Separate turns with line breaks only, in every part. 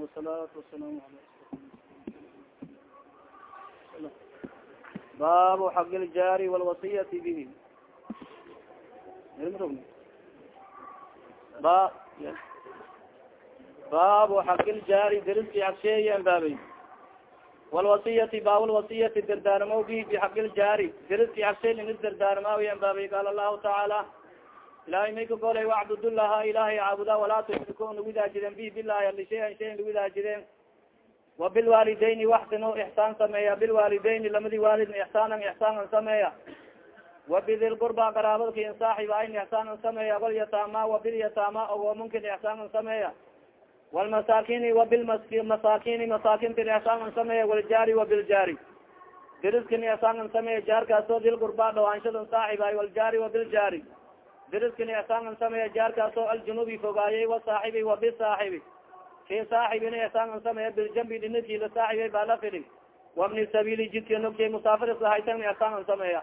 wasalaatu wasalaamu ala baabu xaq iljaari walwasiyati bihi ba baabu xaq iljaari deriski xagsheeyan baabay walwasiyati baabulwasiyati dardaarmo bihi bixaq iljaari deriski xagshay in isdardaarmaayan baabay qaala allahu tacaala ilahay may ka golay wacbudullaha ilahay caabuda walaa tushriku nagudaajiden bi bilahi ali shayan shayan nagudaajideen wa bilwaalidayni waxsino ixsaan sameeya. Bilwaalidayni lamadi waalidna ixsaanan ixsaanan sameeya. Wa bidilqurba qaraabadka in saaxiba ayn ixsaanan sameeya. Walyataama wa bilyataama ogoomunkin ixsaanan sameeya. Walmasakini wa bilmasakini masaakintin ixsaanan sameeya. Waljaari wa biljaari diriskin ixsaanan sameeya. Jaarkaasoo dilqurba dhawaanshadan saaxiba waljaari wa biljaari diriskin ixsaanan sameeya jaarkaasoo aljunubi fogaayay wasaaxibi wa bisaaxibi ki saaxibin ixsaanan sameeya biljambi dhinakii la saaxibay baa la fidi wabni sabili jidka nogtay musaafiris lahaytan ixsaanan sameeya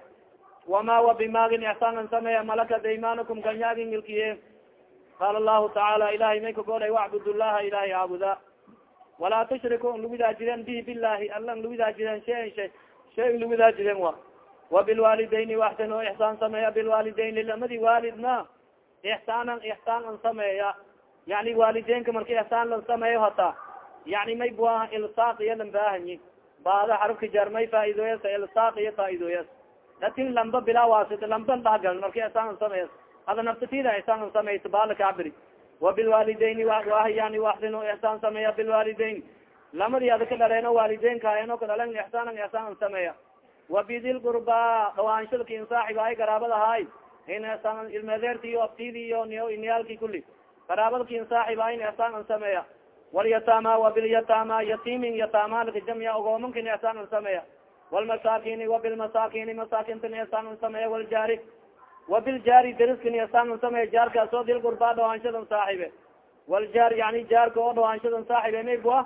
wama wa bimaagin ixsaanan sameeya malakat aymanukum ganyaagin milkiye qaala lahu tacaala ilahay may kagolay wacbud llaha ilahay caabuda walaa tushriku n lagudaajiden bihi bilahi alla n lagudaajiden shayan shay shay n lagudaajiden wa wa bilwaalidayni waxsan oo ixsaan sameeya bilwaalidayni lamadi waalidna ixsaanan ixsaan an sameeya yani waalideynka marki ixsaan lan sameeyo hataa yani may buaha ilsaaq iyo lan baahanyi baada xarufka jar may faaidooyas ilsaaq iyo faaidooyas laakiin lamba bilaa waasit lamban dhahgal marki ixsaan an sameeya ada naftatida ixsaan an sameysa baala kabiri wa bilwaalidayni wah yani waxsin oo ixsaan sameeya bilwaalidayn lamadi ada ka dhaleeno waalideynka eno ka dhalen ixsaan an sameeya wa bidil qurba dhawaanshadka in saaxiba ay garaabad ahay in ixsaan ilmedeerti iyo niyaalki kuli qaraabadkin saaxiba in ixsaan an sameeya walyatama wa bilyatama yatimin yatamalka jamya ogoomankin ixsaan an sameeya walmasakini wa bilmasakini masaakintin ixsaan an sameeya waljaari wa biljaari deriskin ixsaan an sameeya jaarkaasoo dil qurba dhawaanshadan saaxibe waljaar yani jaarka oo dhawaanshadan saaxibe may bua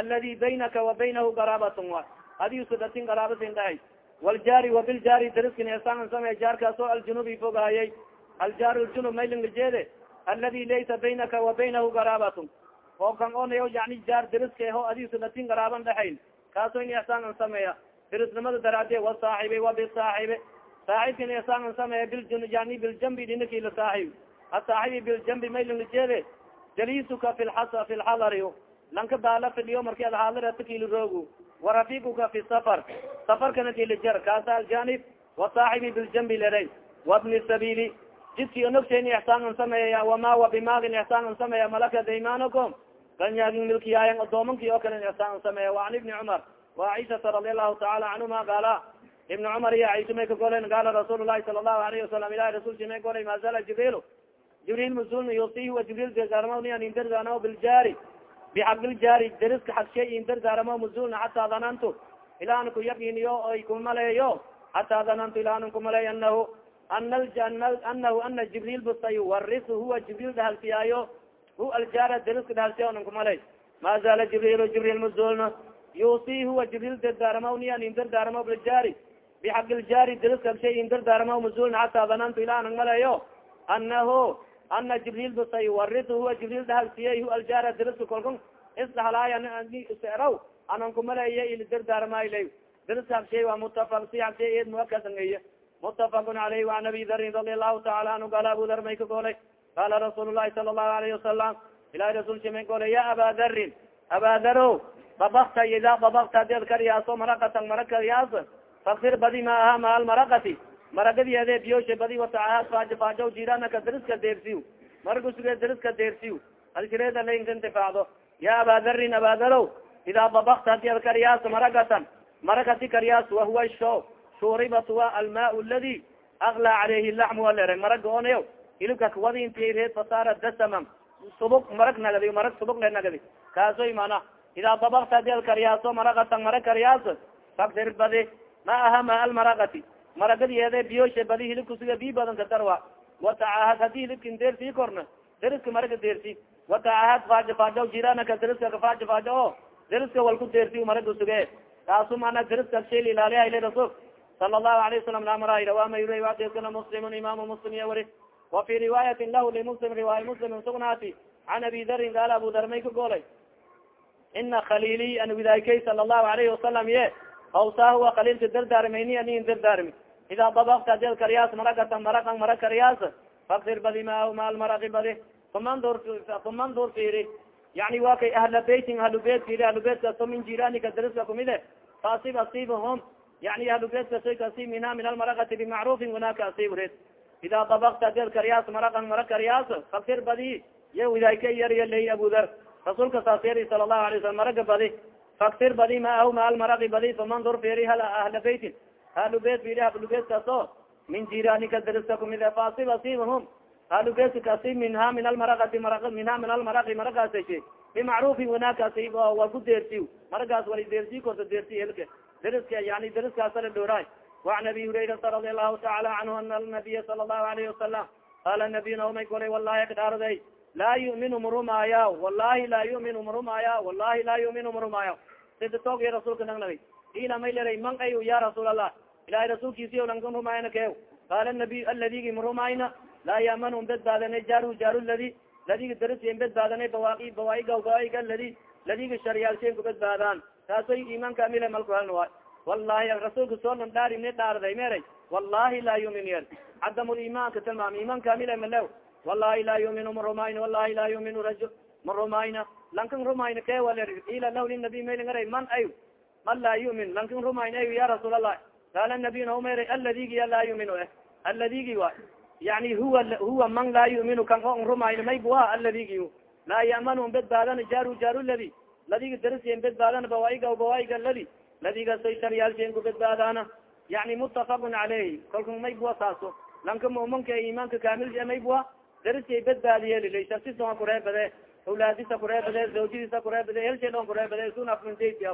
aladi baynaka wa baynahu qaraabatun wa adiusudatin qaraabatin dhahay waljaari wa biljaari deriskin ixsaan an sameeya jaarkaasoo aljunubi fogaayay aljaar ljunub maylingajeede aladi laysa baynaka wa baynahu qaraabatun oo kan onayo yani jaar deriska ho adiisu latin qaraaban dhexayn kaaso in ixsaan an sameeya derisnimada daraadiye wasaaxibi wa bisaaxibi saaxibkin ixsaan an sameeya biljun yani biljambi dhinaki la saaxib asaaxibi biljambi maylingajeede jaliisuka fi lxa fi lxadari lanka baala fidhiyo marki ad xaadirata kiliroogu warafiquka fi safar. Safarkana kilijar kaasa aljanib. Wasaaxibi biljambi leray wabni sabili. Jidki onogten ixsaan an sameeya wama wa bimaagin ixsaan an sameeya malakat aymanukum ganyaagin milkiyaayan odoomanki oo kale ixsaan an sameeya waan ibni cumar wa caishata radi allahu taala canhuma gaala ibni cumar iyo caisha may ka golen gaala rasuul lahi sala allahu alayhi wasalam ilahi rasulki may golay mazala jibril jibril musulna yusihi wa jibril dardaarmanian indardaaramo biljaari bixaq iljaari deriska xagshay indardaaramo musulna xataa danantu ilahan ku yaqiniyo ay kumaleeyo xataa danantu ilahan kumaleey anahu anahu ana jibril busayuwaris huwa jibril dhahalsiyaayo hu aljaara deriska dhahalsiya nan kumalay ma zaala jibril jibril mazulna yusi huwa jibril dardaarama niyan in dardaarama biljaari bixaq iljaari deriska shay in dardaarama mazulna xataa danantu ilaa nan maleeyo anahu ana jibril basaywaris huwa jibril dahalsiyey hu aljara daraska kolkun isdahalaayaraw anan kumaleeya ildardaarmaylay daraska habshiye wa mutafaq si habshiye ed muakasan eye mutafaqun alayh waan abi darin radi allahu taala anhu gaala abu dar may ka golay qala rasuul lahi sala allahu alayhi wasalam ilahi rasulka may golay ya aba darin abaadaro babakta ida babakta deed kariyaaso marakatan marakariyaas fakir badi ma aha mahal marakati almarakati maragadiede biyoshe badi wataahaad faajo faajo jiranaka deriska deersiy maragusuge deriska deersiy alshireeda lainka intifaacdo ya aba darin aba daro ida babakta aded kariyaas marakatan marakati kariyaas wahuwa sho shuribat wa alma ladi aklaa caleyhi laxmu alere maraga onayo hilibka kawadi inti reed fasaara dasaman subug marag nagadi marag subug le nagadi. Kaasoy mana idaa dabakta adi alkariyaaso maragatan marag kariyaas faksir badi ma aha ma almaragati maragadiyeede biyoshe badi hilibka suga bi badan ka darwa watacahad haddii hilibkin deersii korna deriska maraga deersi watacahad faajo faajo jiranaka deriska kafaajo faajo o deriska walku deersi maraga suge kaasu mana deriska shel ilaaliya ile rasul sala allahu alayه wasalam namara rawama yuri wadeskana muslimun imaamu muslim iya wari. Wa fi riwaayatin lahu limuslim riwaaya muslim sugnaati. Can abi darin gaala abu dar may ka goolay. Ina khalili an widaykay sala allahu alayhi wasalam ye awsaa huwa khaliilka dardaarmayni anin dardaarmi idaa dabakta aded karyaas maragata marakan mara karyaas faksir badi ma maal maraki badi umandur umandur firi yani wa kay ahla beytin ahlu beyt firi ahlu beyt kaso min jiranika dariska kumide faasib asibhum yani ahlu beyt kasoy kasi minha min almarakati bimacrufin wanaka asib red idaa dabakta aded karyaas marakan mara karyaas faksir badi ya widaayka yarya ley abudar rasuulka saas yari sala allahu alay salam maraga badi faksir badi ma ahu maal maraki badi famandur firi hal ahla beytin halubet bili halubet kaso min jiranika dariska kumide faasib asibhum halubet kasi minha min almaragati mara minha min almaragi maragaasashe bimacrufi wanaagkaasi waa ku deersi maragaas wali deersi korta deersi helke dariska yani dariskaasala dhooraay وan abi hurayrata radi allahu taala canhu ana nabiya sala allahu alayhi wasalam qala nabiyna umay golay wallahi akdhaaraday laa yuminu marumaya wallahi laa yuminu marumaya wallahi laa yuminu marumaya sida toogiy rasuulka nagnabi ila may leray man ay ya rasuul allah ilahay rasuulkiisi lankan rumayna ke qaala nabiy aladigi marumayna laa yaman un bedbaadanay jaaru jaaru ladi ladiga darasiin bedbaadanay bawaai bawaa'iga bawaa'iga ladi ladiga sharyaalseen ku bedbaadaan taasoy iman kamile malku helna waay wallahi rasuulka soo nan dhaarine dhaarday meray wallahi laa yumin yer cadamul imanka tilmaam iman kamile malew wallahi laa yuminu marumayna wallahi laa yuminu rajul marumayna lankan rumayna ke wal ila lah linabi maylngara man ay man laa yumin lankan rumayna ay ya rasuul qaala nabiy naumera aladigi laa yumin eh aladigi wa yani huwa huwa man laa yuminu kan o rumayna maybuha aladigi laa yaman bedbaadana jaaru jaaru ladi ladiga darasiyen bedbaadana bawaiga bawaiga ladi ladigasay sharyaalshen ku bedbaadana yani mutafaqun caleyh kalka maybuwa saaso lanka muminka imaanka kamil maybuwa darasiy bedbaadiyelilay shartisa kureebade awlaadisa kureebade zawjadiisa kureebade helshe dhon kureebade sun afminjaysi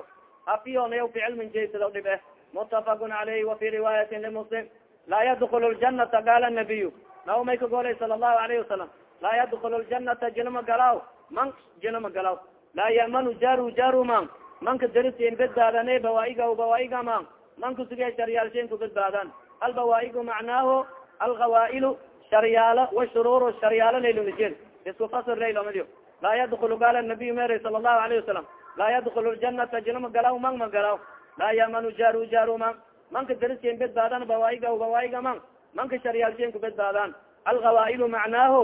afiyonayaw ficil minjaysado dhib eh mutafaqun caleyh wafi riwaayatin limuslim laa yadkul ljanata qaala nabiy naw may ka golay sala allahu alayhi wasalam laa yadkul ljanata jinama galaw man jinama galaw laa yamanu jaru jaru man. Manka darisiin bedbaadane bawaiga bawaiga man. Manka suge sharyaalshen ku bedbaadan albawaigu macnaahu algawaa'ilu sharyaalo washururu sharyaalo laylunijel isku fasir laylomadiyo laa yadkulu qaala nabiy mere sala allahu alayhi wasalam laa yadkul ljanata jinama galaw man ma galaw laa yamanu jaru jaru man manka darisiin bedbaadan bawaiga bawaiga man manka sharyaalshen ku bedbaadaan algawaa'ilu macnaahu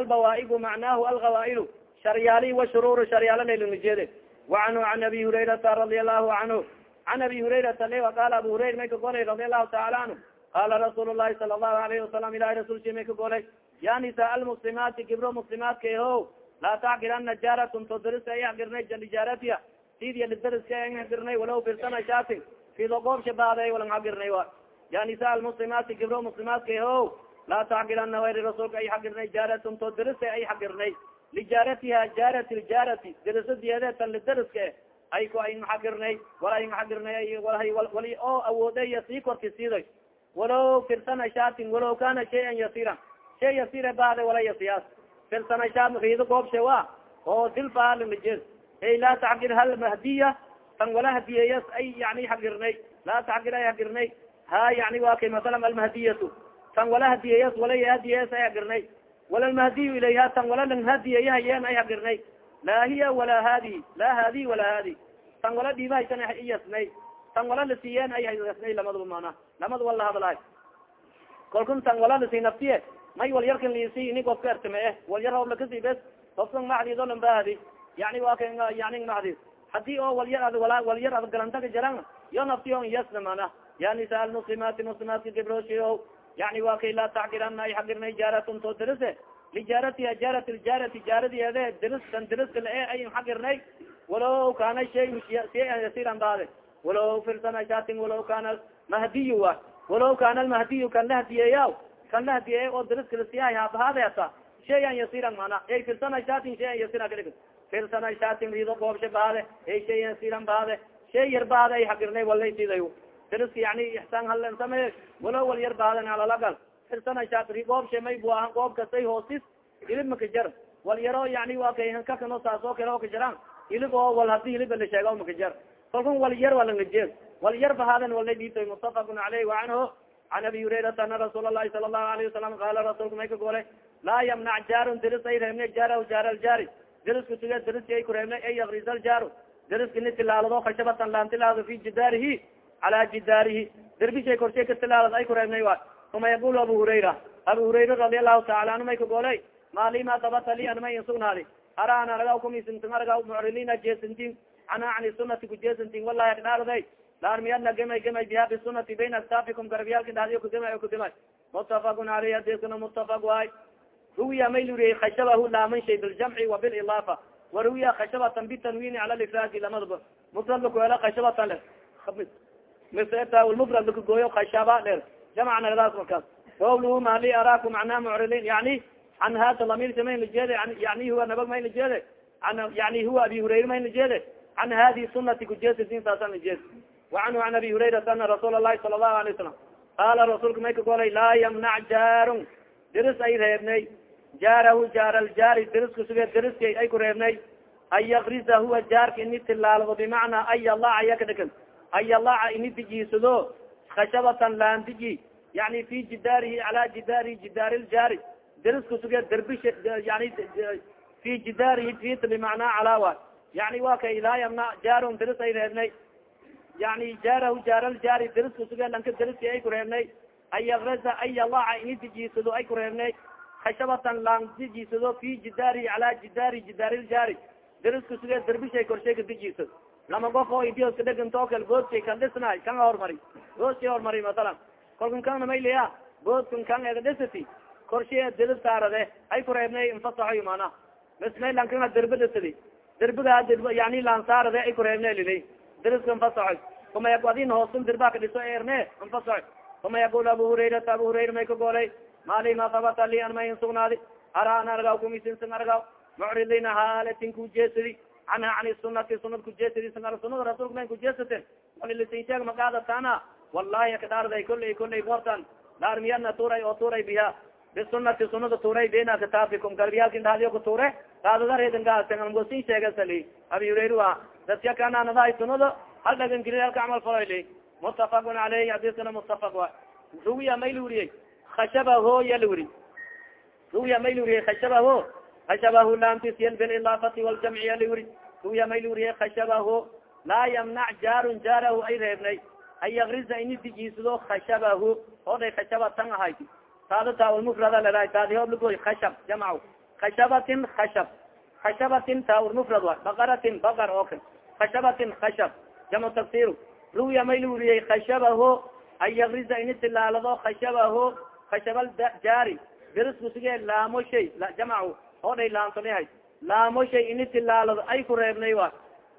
albawaigu macnaahu algawaa'ilu sharyaali washururu sharyaalo laylunijede wacanhu an abi hurayrata radia allahu canhu can abi hurayrata le qaala abu hurayra may ka golay radia allahu taala canhu qala rasuul llahi sala allahu alayhi wasalam ilahi rasulki may ka golay nisaa almuslimaati gibro muslimaadka eho laa tacgirana jaaratun to darisa ay agirnay lijaaratiya an agirnay walaw birsana shaatin fido qoobsha baaday walang agirnay wa. Ya nisaa almuslimaati gibro muslimaadka eho laa tacgirana wayri rasuulka ay agirnay jaaratun to darisa ay agirnay lijaaratiha jaarat ljaarati darasadeede tan lidariska ay ku ay maxagirnay wala ay maxagirnay wali oo awoodeya sii korki siiday walow firsana shaatin walow kana shayan yasiran shay yasira baade wala yasiyaas shaat riido goobshe wa oo dilfaalinajeed ay laa tacgir hal mahdiya tan wala hadiyeyas ay yani hagirnay laa tacgir ay hagirnay ha yani wa kay masalan almahdiyatu tan wala hadiyeyas wala hadiyeyas ay hagirnay wala lmahdiyu ilayha tan wala lang hadiyeyahayen ay hagirnay laa hiya wala hadi laa hadi wala hadi tan wala dhiibahaysan iyasnay. Tan wala lasiiyeen ay yasnay lamadaba mana lamada wal lahadlahay kalkun tan wala lasi naftiye may wal yarkan lisi ini ofka ertime eh. Wal yar hobla kasi bes ofkan macdido lan bahadi yani wa yani macdi haddii oo wal yar ad wala wal yar ad galanta ka jaran yo nafti on iyasna mana. Ya nisa almuslimaati muslimaadka gibrooshiyo yani wa kay laa tacgirana ay xagirnay jaaratun to dirise lijaaratiha jaarat ljaarati jaaradeede diristan diriska lae ay xagirnay walow kana shay yasiran baade. Walow firsana shaatin walow kana mahdiy wa. Walow kana almahdiyu kan la hadiyeeya kan la hadiyeey oo diriska lasiyahay habahaade ata shayan yasiran mana ay firsana shayan yasira kadhig firsana shaatin rido goobsha baade ay shay yasiran baade shay yar baade ay xagirnay walay siday diriska yani ixsaan halen sameye walow wal yar baadan alalagal firsana shaatri goobsha may bu ahan goob kastay hoosis hilib makajar wal yaro yani wa kay kakano saasoo kale oo kajaraan hilib oo wal haddii hilib la sheega makajar kalkun wal yar walangajeed wal yar bahaadan wala dhiibtay mutafaqun caleyh wa canhu can abi hurayrata ana rasuul alahi sala allahu alayhi wasalam qaala rasuulka may ka laa yamnac jaarun diris ay reebne jaarahu jaara ljaari deriska suge deriski ay kureebnay an yakriza ljaaru deriski ni tilaalado khashabatan laan tilaado fi jidaarihi cala jidaarihi derbishay korshay ka tilaalad ay kureebnay wa uma yaqul abu hurayra abu hurayra radi allahu taala anu may kagoley maalima dabata li anmay insugnaadi ara an aragaw kumisintin aragaw mucrilina jeesintin ana ani sunati kujeesintin wallahi akdhaarday laarmiyadna gemay gemay biha bisunati bayna aktaafikum garabyaalki dhadiyo kudimay kudimay mutafaqun aleyh hadiskana mutafaq waay ruwiya may luriyey khashabahu laaman shay biljamci wa bililaafa waruwiya khashabatan bitanwini cala lifraadi lamadaba mufrad lakuhelo khashabatan le mufrad lakagooyo khashaba dher jamcna daas markaas. Qawluhu mali araakum macnaa mucridin yani an hada lamirka may lajeede yani huwa nabag may lajeede an yani huwa abi hurayra may lajeede an hadi sunati kujeesidin saasan lajeed wacanhu an abi hurayrata ana rasuul alahi sala allahu alay wasalam qaala rasuulka may ka golay laa yamnac jaarun. Diris ay reebnay jaarahu jaaraljaari diriska suge diriskay ay ku reebnay. An yakriza huwa jaarka ini tilaalado bimacnaa an yalaca yakadhakan an yalaca ini dijiisado khashabatan laandiji yani fi jidaarihi cala jidaarihi jidaari ljaari diriska suge derbish yani fi jidaarihi fit bimacnaa calaawa yani wa kay laa yamnac jaarun diris ay reebnay. Yani jaarahu jaaraljaari diriska suge lanka diriski ay ku reebnay. An yakriza an yalaca ini dijiisado ay ku reebnay khashabatan lang dijiisado fi jidaari cala jidaari jidaariiljaari deriska suge derbishay korshay ka dijiisad lama qof oo idios ka dhegantoo kal boodkay kan dhisnaay kan hormari. Boodkay hormari masalan kolkan kan namayliya boodkan kan ega dhisati korshay derib saarade ay kureebnay infasaxoy mana mismay lankana derbe dhisadi derbiga derb yani laan saarade ay kureebne lili deriska infasaxoy kuma yak adin hoosun derbaa ka dhiso erne infasaxoy kuma yaqul abu hurayrata abu hurayra may ka goolay mali ma habata li an mayn sugnaadi ara an argaw kumisinsan argaw mucridina haaletin kujeesadi canha can sunati sunad kujeesadi sunada rasulka man kujeesaten walilisensheeg makaadataana wallahi kadhaarday kolley kolley bortan. Dhaarmiyana turay oo turay biha. Bisunati sunada turay bena kitaafikum garbiyaalkin dhadiyo ku ture kaadadaredangaasangosin sheegasali abi hurayra dadka kananadahay sunada hal dhagan geli halka camal faloy mutafaqun aleyhi hadiskana mutafaq wa ruwiya may luriyey khashabaho yalwuri ruya may luriye khashabaho khashabahu laamtisyan bililaafati waljamci yalwuri ruya may luriye khashabaho laa yamnac jaarun jaarahu ay reebnay an yakriza ini dijiisado khashabahu oday khashaba tan ahayd taada taaulmufrada leraay taadi hoblagoy khashab jamc khashabatin khashab khashabatin taaulmufrad wa baqaratin baqar oo kale khashabatin khashab jamcu ruya may luriyey khashabaho an yakriza ini tilaalado khashabaho khashabal jaari derisku sige laamo shay jamcu oday laantonihay laamo shay ini tilaalado ay ku reebnay wa.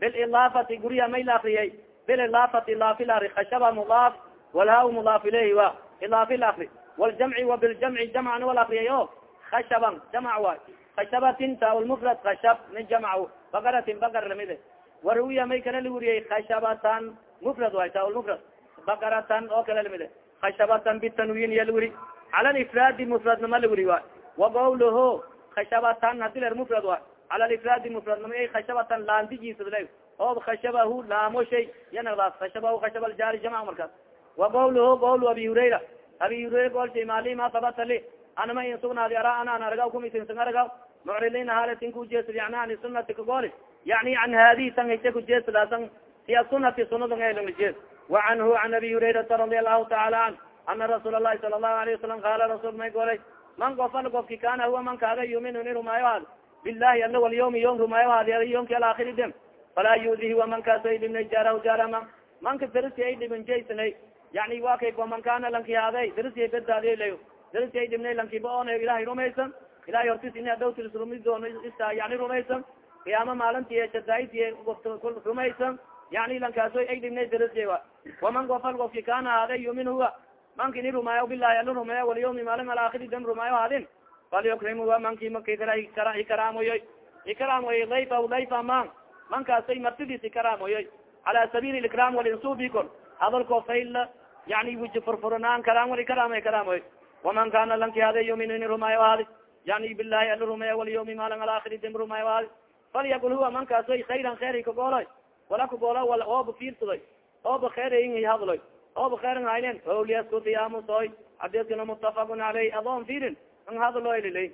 Bililaafati guriya may la akriyay bililaafati laafilari khashaba mudaaf walhaa mudaaf ilayhi wa. Ilaafi lakri waljamci wa biljamci jamcana wal akriyay o. Khashaban jamc wa. Khashabatin taaulmufrad khashab min jamc bakaratin bakar lamide waruwiya may kala liwuriyey khashabatan mufrad way taaulmufrad bakaratan oo kale lamide khashabatan bitanwin iya lawuri cala lifraadi mufradnama lawuri wa wa gawluhu khashabatan hadi ler mufrad wa cala lifraadi mufradnama ay khashabatan laandijiisle oob khashabahu laamo shay yanadaas khashabahu khashaba aljaari jamc markaas wa gawluhu gawlu abi hurayra abi hurayra goolshay maali ma sabata li anama in sugnaadi ara ana an argaw kumisinsan argaw mucridina halatin kujeesad yani ani sunati kagooli yani an hadihi san hayse kujeesadaasan siya sunati sunada elangjees wa canhu an abi hurayrata radi allahu taala an ana rasuul alahi sala allahu alayه wasalam qaala rasul may golay man gofal gofki kana huwa man kaaga yuminu ni rumaayo haad bilahi ala walyawmi yom rumaayo haadi yomki alaakhiri dem falaa yudihi wa man kaaso ay dhibnay jaarahu jaarama manka darisi ay dhibin jaysnay yani wa kay man kana lanki haaday darisi ay badbaadiy lay darisi ay dhibnay lankiba oona ilahay rumaysan. Ilahay hortis ini adawtis rumidoon isa yani rumaysan. Qiyaama maalinti shadaait rumaysan. Yani lankaaso ay dhibnay darisi wa. Waman gofal gofki kana haaday yumin huwa manki ni rumaayo bilahi ala rumeeya walyawmi maalin alaakhiri dem rumaayo haadin falyukrim huwa manki maki ikaraamoyoy ikaraamoyoy layfa layfa man. Mankaasay martidiis ikaraamoyoy cala sabiil ikram walinsubikon hadalko fayl yani wiji furfuranaan karaan wali karaamay karaamoy waman kana lanki hada yumin ini rumaayo haadi yani bilahi ala rumeeya walyawmi maalin alaakhiri dem rumaayo haadi falyakul huwa mankaasoy khayran kheyr kagooloy wala kagoolo wal ooba fiirsadoy ooba kheyr hadloy ooba kheyran haynen howliyaskutiyamusoy xadiskana mutafaqun aleyh adoon fiirin an hadloy lilay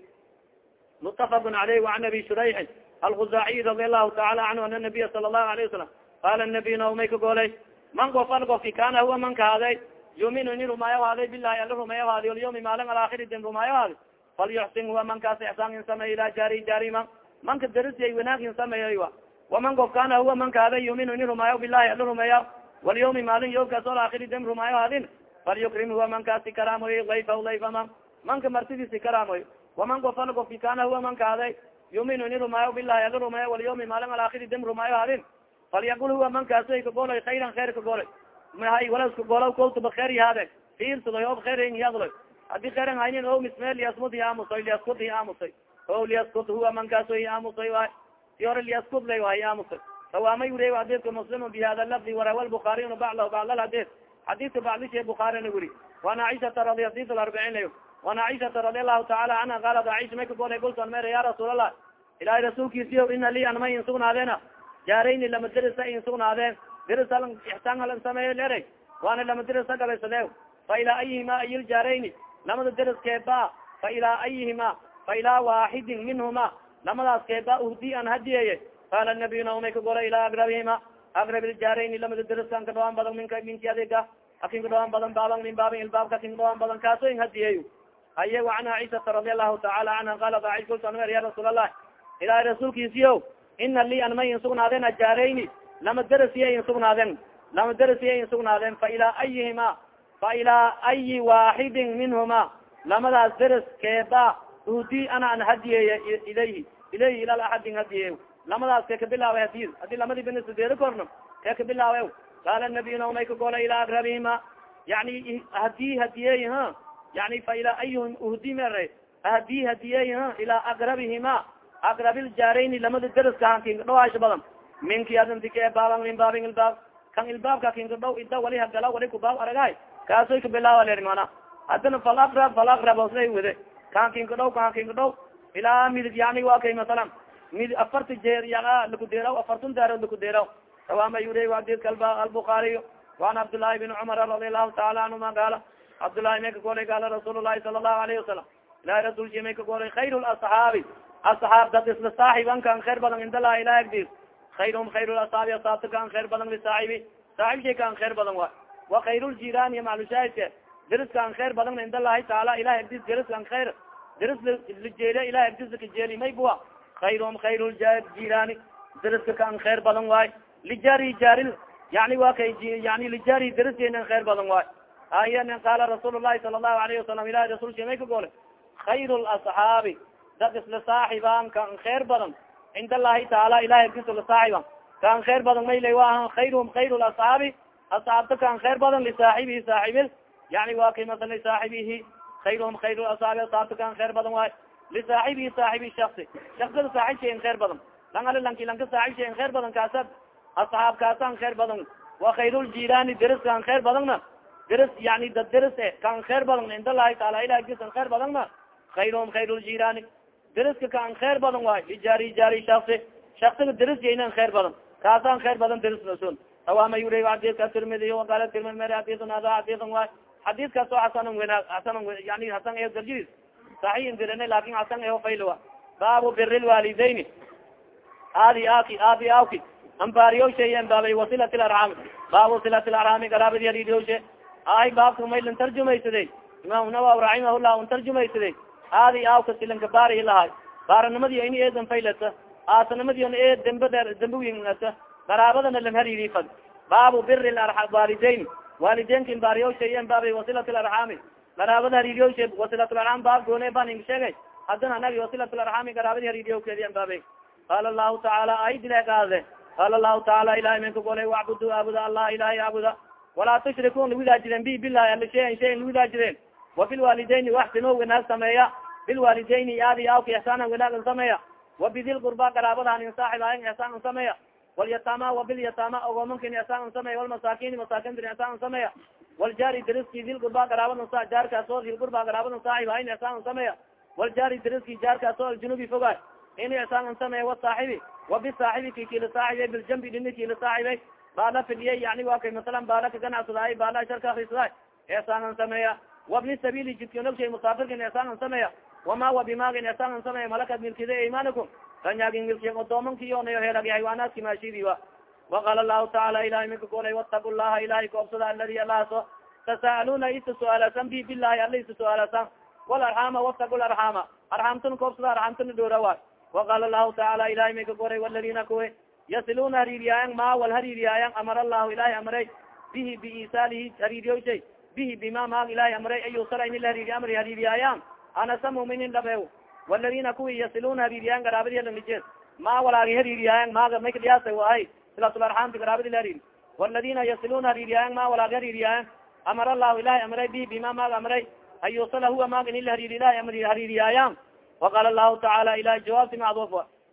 mutafaqun aleyh waan abi shurayxin alkuzaaciy radi allahu taala canhu ana nabiya sala allahu alayه wasalam qala nabiy na may ka goolay man of an ofki kana huwa man kahaaday yuminu ini rumaayo haaday bilahi ala rumeeyo haadi alyawmi maalin alaakhiri din rumaayo haadi falyuxsin huwa mankaas ixsaan in sameey ila jaari jaari man manka darisiy wanaag in sameeyay wa waman of kana huwa man kahaaday yuminu ini rumaayo bilahi ala rumeeya walyawmi maalin yowkaas alaakhiri din rumaayo haadin falyukrim huwa mankaasi karaamoy layfa layfa man. Manka martidiisi karaamoy. Waman of an ofki kana huwa man kahaaday yuminu ini rumaayo bilahi ala rumeeya walyawmi maalin alaakhiri din rumaayo haadin falyaqul huwa mankaas ay kagoolay khayran khayr kagoolay mahay wala iskagoola kowtaba khayr yahaade fiirsadoy oob khayr yadloy haddii khayran haynin o misme liaskud aamusoy liaskud aamusay o liaskut huwa mankaas way aamusay waay. Si hore liaskud lay waay aamusay awaamay wuriy adidka bi hada lafdi warawa buaariy baclah baclhadid xadidka baclishe buaarina wuri wan aishaa radi adid arbacin lay wan aishaa radi alahu taala anha qaalat aisha may kagola gultan mer ya rasuul allah ilahay rasuulkiisiyo ina lii an may in sugnaadeena jaarayni lama dirisa in sugnaadeen dirisal ixsaan halan sameeyo leray waana lama dirisa gabaysadee fa ilaa ayihima ayil jaarayni lamada diris keeba fa ilaa ayihima fa ilaa waaxidin minhuma lamadaas keeba uhdi an hadiyeeye qaala nabiyuna umay ka gora ilaa agrabihima agrab iljaarayni lamada diriskan ka dhawaan badan minka minki adiga akin ka dhawaan badan baaban min baabin ilbaabka akin ka dhawaan badan kaaso in hadiyeeyo haye wacan caiشata radi allahu taala canha qaala aish kulta ya rasuul allah ilahay rasuulkiisiyo ina li an may insugnaadeen ajaarayni lama darasiya insugnaadeen lama darasiya insugnaadeen fa ilaa ayihima fa ilaa ayi waaxidin minhuma lamadaas daras keeba uhdi ana an hadiyeeye ilayhi ilayhi ilal axadin hadiye lamadaas kee kabilaawa hadi haddii lamadii binasadeeri korno kee kabilaawe qaala nabiyuna umay ka gola ilaa agrabihima yani haddii hadiyeey ha? Yani fa ilaa ayihim uhdi mere haddii hadiyeey ha? Ilaa agrabihima akrabiljaarayni lamada daraska kinka dhawaasha badan minki adantike baaban min baabin ilbaab kan ilbaabka kinka dhaw ida wali hagala wali kubaab aragahay kaasoy kabilaawa ler mana haddana fal akrab fal akrab osay wade kan kinka dhaw kan kinka dhaw ilaa midig yani wa kay masalan mid afarta jeer yaa lakudeeraw afartun daarood lakudeeraw sawaama yure adidka albukaariy waan cabdullaahi bin cumar radi allahu taala anhuma gaala cabdullahi may ka golay gaala rasuul lahi sala allahu alayhi wasalam ilahi rasulki may ka golay khayr laصxaabi asaxaab dad isla saaxiban kan khayr badan indala ilah agdis khayrhum khayr asaabi asaabta kan khayr badan lisaaxibi saaxib shay kan khayr badan wa wa khayruljirani maclushaahidka deriskan khayr badan indalahi taala ilah agdis deriskan khayr. Deris lijeeliya ilah agdis kajeeli may buwa khayrhum khayruljirani deriska kan khayr badan waay lijari jaaril yani wa kay yani lijari deriskenan khayr badan waay aya qaala rasuul lahi sala allahu alayhi wasalam ilahi rasulsha may ka gole khayr lasxaabi dad isla saaxiban kan khayr badan cind allahi taala ilahi agdis la saaxiban kan khayr badan maylay wa khayruhum khayr lasxaabi asxaabta kan khayr badan lisaaxibihi saaxibil yani wa kay masal lisaaxibihi khayruhum khayr asxaabi asxaabta kan khayr badan waay lisaaxibihi saaxibi shaksi shaksada saaxib shayin khayr badan lang ali lanki lanka saaxib shayin khayr badan kaasad asxaab kaasan khayr badan wa khayruljirani deris kan khayr badanna deris yani dad deris e kan khayr badan cind allahi taala ilah agdisan khayr badanna khayruhum khayruljirani deriska kaan khayr badan waay ijaari ijaari shaksi shaksiga derisjaynan khayr badan kaasaan khayr badan deris nasun tawaama yuri xadidka tirmidiy waqaala tirmidi mer xadisun hada xadisun waay xadiidkaas oo xasan wena xasan yani hasan e saxiin dirina laakiin hasan eho faylowa baabu biri lwaalidayni aadi aki aadi awki ambaariyo sheeyen baabay wasilat larxaami baabu silat larxaami garaabadi hariiriyoshe ay baabka maylan tarjumaysaday imaam nawawi raximahullah un tarjumaysaday aadi awka silanka baari lahay baaranimadi ini eedan faylata aasanimadion ee dembe winata qaraabadana lang hariiri fad baabu biri waalidayn waalideynkin baariyo sheeyen baabay wasilat larxaami qaraabada hariiriyoshe wasilat larxaam baab goone ban ing sheegay. Haddana anagi wasilat larxaami qaraabadi hariiriyokeediyan baabay. Qaala lahu tacaala aydile kaade qaala lahu tacaala ilahay minka gole wacbudu aabuda allah ilahay aabuda walaa tushrikun lawidaajideen bi bilahi ala shayan shayan lawidaajideen wa bilwaalidayni waxsino wanaag sameeya. Bilwaalidayni aadi awka ixsaanan wanaagan sameeya. Wa bidil qurba qaraabadahan insaaxib ayan ixsaanan sameeya. Walyatama wa bilyatama ogoomankin ixsaanan sameeya. Walmasaakin masaakintin ixsaanan sameeya waljaari diriski dil qurba qaraabadan sa jaarkaasoo dil qurba qaraabadan saaxib ayan ixsaanan sameeya. Waljaari diriski jaarkaasoo aljunubi fogaay. In ixsaanan sameeya wasaaxibi wa bisaaxibi ki kila saaxibe biljambi dhini kila saaxibe baala fidiyay yani wa kay masalan baala ka ganacsadaay baala sharka akrisadaay ixsaanan sameeya. Wabni sabili jidka nogshay musaafirkin ixsaanan sameeya. Wama wa bimagin ixsaanan sameeya malakat milkida imaanikum kanyagingilki odoomankiyonayo heragi haywaanaadki maashidi wa waqala lahu tacaala ilahay mika golay wataku llaha ilahay koobsada aladi alahaso tasaaluna isa su'aalasan bi bilahi ala isa su'aalasan walarxama wataku larxama arxamtuna koobsada arxamtuna dhoora waay waqala lahu tacaala ilahay mika golay waladina kuwe yasiluna hariiriyaayan ma wal hariiriyaayan amar allahu ilahay amray bihi biisaalihi hariiriyoyshay bihi bima maag ilahay amray an yusala ini la hariiriy amri hariiriyaayan anasa muminin dhabew waladina kuwi yasiluna hariiriyaayan garaabadiyalanije ma walaagi hariiriyaayan maaga may kadhiyaasa waahay silatlarxamti garaabadi la hariiri waladina yasiluna hariiriyaayan ma walaagi hariiriyaayan amar allahu ilahay amray bihi bima maag amray an yusala huwa maag ini la hariiri ilahay amri hariiriyaayan waqala lahu tacaala ilahay jawaabti macduuf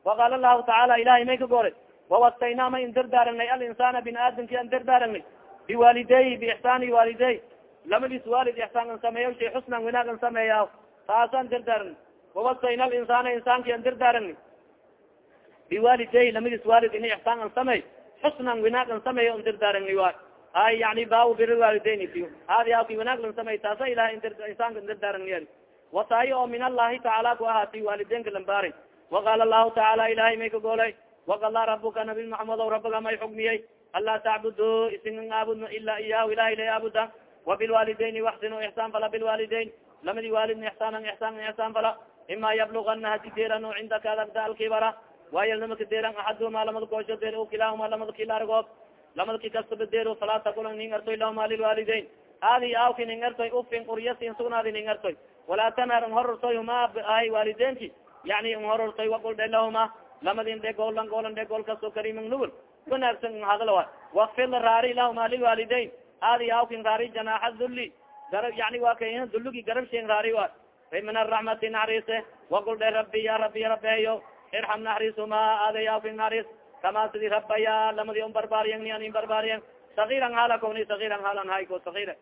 waqala lahu tacaala ilahay may ka goray wawastayna ma indardaaragnay alinsana bin aadamki an dardaaragnay biwaalidey biixsaani waalidey lamadiis waalid ixsaan an sameeya shay xusnan winaag an sameeya taasaan dardaaragni wawastayna alinsana insaanki an dardaaragni biwaalidey lamadiis waalid ini ixsaan an sameey xusnan winaag an sameeya an dardaaragni waay ay yani waalideyn fi hadi aki winaag lan sameey taasa ilahay insaanka an dardaaragni wataayo oo min allahi tacaala ku ahaati waalideynka lambaari waqaala lahu tacaala ilahay may ka goolay wakala rabuka nabi maxamedo rabaga may xugmiyey anlaa tacbudu isin aabudno ila iyahu ilahay la aabuda wabilwaalidayni waxsinu ixsaan fala bilwaalidayn lamadi waalidna ixsaanan ixsaan ixsaan fala ima yablugana hadi deerano cindaka adagda alkibara waayalnamaka deeran axaduma lamada koosho deer kilahuma lamada kilargood lamada ki kastaba deero falaa takulan ning artoy lahuma lilwaalidayn aadi awki ning artoy ufin uryasin sugnaadi ning artoy walaa tanhar nhorortoy huma ahay waalideynki yani nhorortoy waqul dhe lahuma lamadin dhe goolan goolan dhe gool kaso kariman nugul wanaagsan hadal wa. Wakfid raari lahuma lilwaalidayn aadi awkin raari janaaxa dulli gara yani wa ka dullugi garab shen raari wa. Min araxmati naxariise waqul dhe rabbi ya rabbi rabeeyo irxam naxariisuma aaday awkin naxariis kama sidi rabaya lamadi un barbaariyan ni anin barbaariyan sagiran hala koni sagiran halan hayko sagir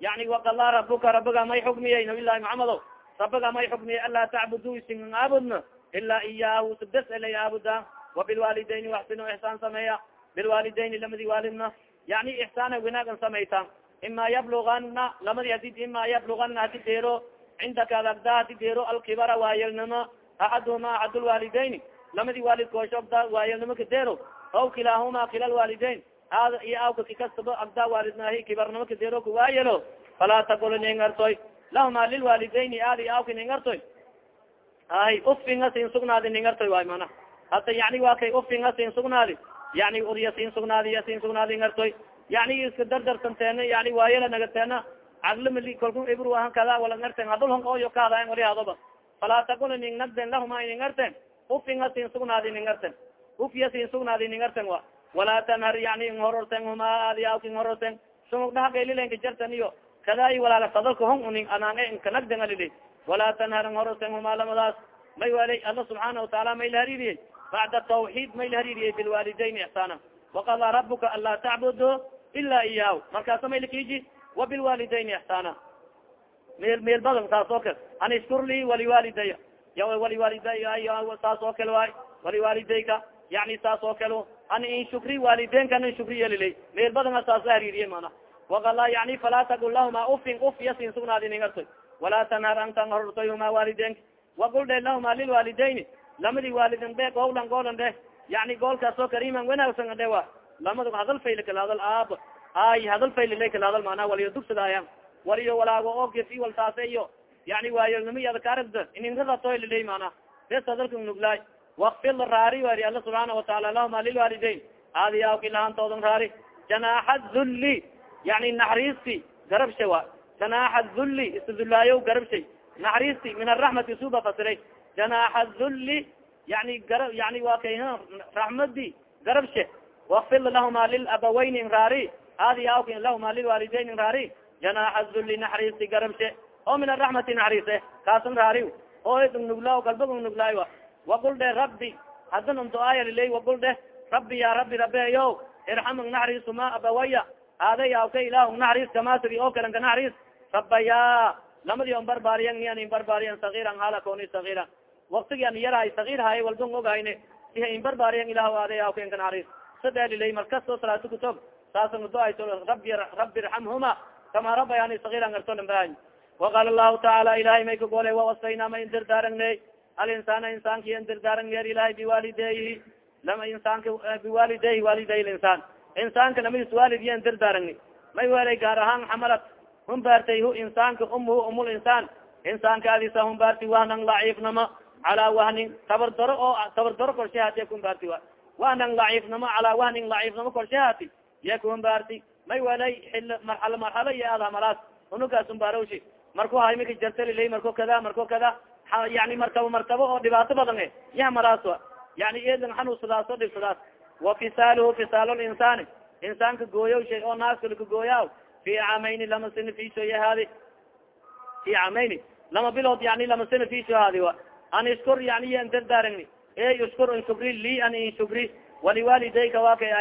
yani wakala rabuka rabiga may xukmiyey nabi llahi maxamedo rabiga may xukmiyey anlaa tacbudu isin aabudna ilaa iyahu bes elay aabuda wabilwaalidayni waxsino ixsaan sameeya bilwaalidayni lamadi waalidna yani ixsaana wanaagan samayta. Ima yablugana lamadi hadi ima yablugana hadi deero cindaka adagda hadi deero alkibara waayelnimo axadhuma axad lwaalidayni lamadi waalid kooshoogda waayelnimo kadeero aw kilaahuma kila lwaalidayn aada iyo awka kikastaba agda waalidnahi kibarnimo kadeero kawaayelo falaa takul ningartoy lahuma lilwaalidayni aadi awka ningartoy ay ufinga sin sugnaadi ningartoy waay mana hata yani wa kay ufinga sin sugnaadi yani urya sin sugnaadi sin sugnaadi ngartoy yani iska dardarsanteena yani waayala nagateena caglimali kalku ibru ahan kada wala ngarten hadul hon oyo kaadaen wali hadoba falaa takuna ning nagden lahuma ningarten ufinga sin sugnaadi ningarten ufya sin sugnaadi ningarten wa. Walaa tanhar yani nhororten huma aadi awki nhororten sumugdhahagelilnka jartan iyo. Kada i walaala sadalka hon uning anaange nkanagden alili walaa tanhar nhororten huma lamadaas may waalay alla subxaana wataala may la hariiriyey bacda tawxiid may la hariiriyey bilwaalidayn ixsaana waqala rabuka anlaa tacbudu ila iyahu markaasa may lakiji wabilwaalidayn ixsaana meel meel badan saas oo kale an ishkur lii waliwaalidaya waliwaaliday saas oo kale waay waliwaalidayka yani saas oo kale an in shukri waalideynka in shukri yelilay meel badana saas hariiriye mana wakala yani falaa takul lahuma ufin uf yasin sugnaadi ningartoy walaa tanhar antan horortoy huma waalideynka waqul dhe lahuma lilwaalidayni lamadi waalidin dhe gowlan goolan dhe yani goolkaasoo kariman wanaagsan dhe wa lamada hadal fayl kala hadal aab ay hadal faylilay kala hadal mana waliyo dugsadaayan waliyo walaago oo gefi waltaase iyo yani waayonimo iyo adkaarada ininradatoylilay mana bes hadalka nuglaay wakfid raari wari alla subxaana wataala lahuma lilwaalidayn aadi awki lahantoodan raari. Janaaxa dhulli yani naxariisti garabsha wa janaaxa dhulli istadulaayo garabshay naxariisti min araxmati suba fasiray. Janaaxa dhulli yani gara yani wa kay raxmadi garabshe wakfid lahuma lilabawayni raari. Aadi awki lahuma lilwaalidayn raari janaaxa dhulli naxariisti garabshe oo min araxmati naxariise kaasan raari oo nuglaa galbag nuglaay wa waqul dhe rabbi hadan unto ayalilay waqul dheh rabbi ya rabbi rabeyo irxamg naxariisuma abawaya aaday awka ilah naxariis kamasigi oo kalan ka naxariis rabaya lamadi on barbaariyan anin barbaariyan sagiran hala koni sagiran waktigi an yarahay sagir haye walban ogayne siha in barbaariyan ilah aaday awka ka naxariis sadhelilay markasto salaatu kutog saasan do-ayto rabi rabbi irxamhuma kama rabayani sagiran artolanbahay waqala lahu tacaala ilahay may ka goole wawasayna ma indirdaaragnay alinsana insaanki an dardaaran yeer ilahay biwaalideyhi lama insaanka biwaalideyhi waaliday linsan. Insaanka namadis waalid yan dardaarani may welay gaar ahaan xamalat humbaartay hu insaanka umhu umul insaan insaanka adisa humbaarti wahnan laciifnamo calaa wahnin tabardaro oo tabardaro korshahaati kumbaarti wa. Wahnan laciifnamo calaa wahnin laciifnamo korshahaati iya kumbaarti may welay xil marxalo marxalo iyo aad hamalaas unugaas umbaarowshi marku haymika jartalilay marko kada marko kada. Yani martabo martabo oo dhibaato badan e iya hamalaas wa yani eedan xanuunsadaas oo dhibsadaas wa fisaaluhu fisaal linsaani insaanka gooyow shay oo naaskala gooyaa fi camayni lama sina fisoy ahaadi fi camayni. Lama bilood yani lama sina fiso ahaadi wa an iskur yani yan dardaaragni e iskur in shukri li an in shukri. Waliwaalidayka waa kay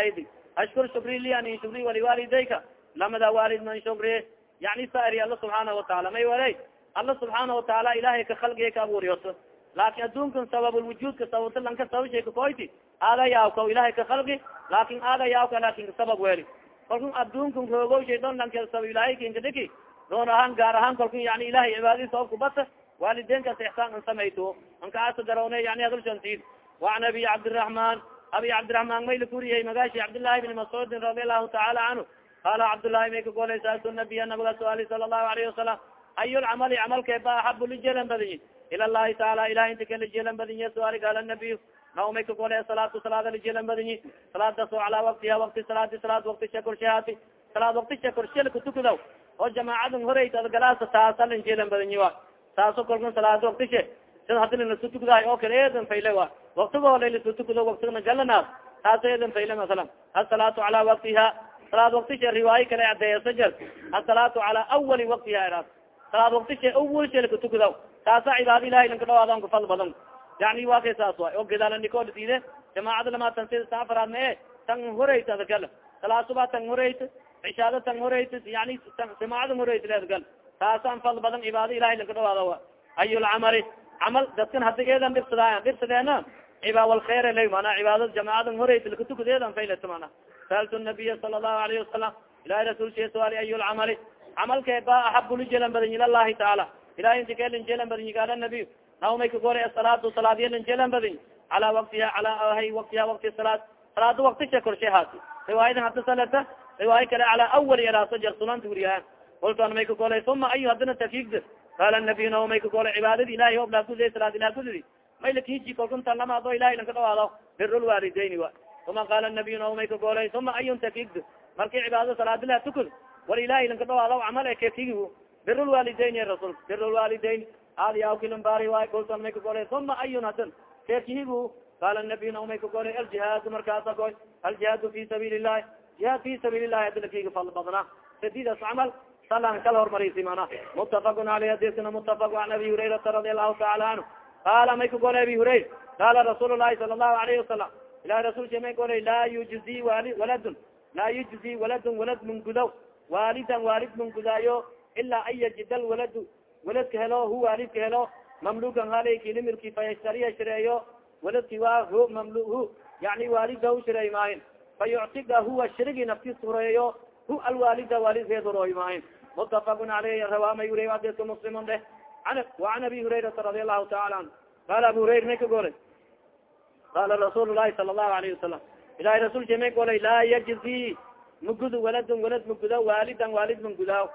ashkur shukri li an in shukri waliwaalidayka lamada waalid man shukri yani saari alla subxaana wataala may walay alla subxaana wataala ilahay ka khalgiga ka abuuriyoto laakin adduunkan sababulwujuudka sababta lanka sababshay kakoyti aada yaawka ilahay ka khalgi laakin aada yaawka laakin sabab weli kalkun adduunkan roogow shay dhon lanka sabab ilahay kinkadhiki doon ahaan gaar ahaan kalkun yani ilahay cibaadadiisa of kubata waalideenkas ixsaan an samayto ankaasa daroone yani hadulshantiin waan abi cabdiraحman abi cabdiraحman may lakuriyay magashi cabdillaahi bni mascuudin radi allahu taala canhu qala cabdullahi may kagolay saaltu nabiya nabiga suaali sala allahu alayhi wasalam ay lcamali camalkee ba axabu lijelan badinyi ila llahi taala ilahi inta ka lijelan badinye suaali gaala nabiy naw may kagole salaatu salaada lijelan badinyi salaadaas oo calaa waktiha wakti salaadi salaad wakti shakorshahaati salaad wakti shakorshe lakatukadaw oo jamaacadan horeyt adgalaasa taasa linjelan badinyi wa taaso kolkan salaad waktishe sida hadi linasutukdahay oo kale eedan fayle wa. Waktigo laylisutukado waktigna galanaas taas eedan fayle masalan. Asalaatu calaa waktiha salaad waktishe riwaayo kale adeeyasa jer asalaatu calaa awali waktiha iraas salaad waktishe awalshe lakatukadaw taasa cibaada ilahay lanka dhawaadon kafal badan yani wa kay saas way oo gadaalanikola diide jamaacada lamaatan sida ta afaraad ma e tan horeyta adgal salaad suba tan horeyta cishaada tan horeyta yani jamaacada horeyta leedgal taasaan fal badan cibaada ilahay lanka dhawaada wa ayulcamali camal dadkan hadi eedan dhibsadaayan dhibsadeena cibaawalkheer la mana cibaadada jamaacadan horeysa lakatukadeedan faylata mana saaltu nabiya sala allahu alayhi wasalam ilahay rasul shee suaali ayulcamali camalkee ba axabu lijelan badan ila llahi taala. Ilahay inti keelin jelan badan gaala nabiy naumay kagolay asalaatu salaadyalan jelan badan calaa waktiha calaa hay waktiha wakti salaad salaada waktisha korshe haati. Riwaayadan hada salata riwaaya kale calaa awali eraaso jar sunanta wuriyahan kultan may kagolay uma ayu hadina takiigda qaala nabiy nao may kagolay cibaadadi ilahi ob laa kudey salaad ilah kudidi may lakiji kolkunta lamaado ilahi lanka dhawaado birulwaalideyni wa uma qaala nabiy nao may kagolay uma ayun takiigda marki cibaadada salaadilah tukud wal ilahi lanka dhawaado camal e ketigi birulwaalideyni rasul birulwaalideyn aadi awkilanbari waay kultan may kagolay uma ayun hadin kekihigu qaala nabiy nao may kagolay aljihaadu markaasa koy aljihaadu fi sabiili llahi jihaad fi sabiili llahi hadi lakiga fal badna sadidas camal salan kala hormarisi mana mutafakun aleyh hadiskana mutafak an abi hurayrata radi allahu taala canhu qaala may kagolay abi hurayr qaala rasuul lahi sala allahu alayhi wasalam ilahi rasulka may golay laa yujzi waladun laa yujzi waladun walad mungudaw waalidan waalid mungudaayo ilaa an yajida lwaladu waladka helo hu waalidka helo mamlukan haleyki milki fayashtariya shireeyo waladki waa hu mamlu hu yani waalida hu shireey maahin fayuctiga huwa shirigi naftis hureeyo hu alwaalida waalidkeed hurooy maahin mutafakun aleyh rawaamay uriy adeska muslimun dheh waan abi hurayrata radi allahu taala anhu qaala abu hurayra may ka golay qaala rasuul lahi sala allahu alayhi wasalam ilahi rasulka may golay laa yajzi magudu waladun walad maguda waalidan waalid mangudaa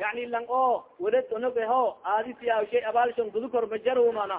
yani lang o walad onog ho aadisi aw shay abaalshon gudu kor majaru mana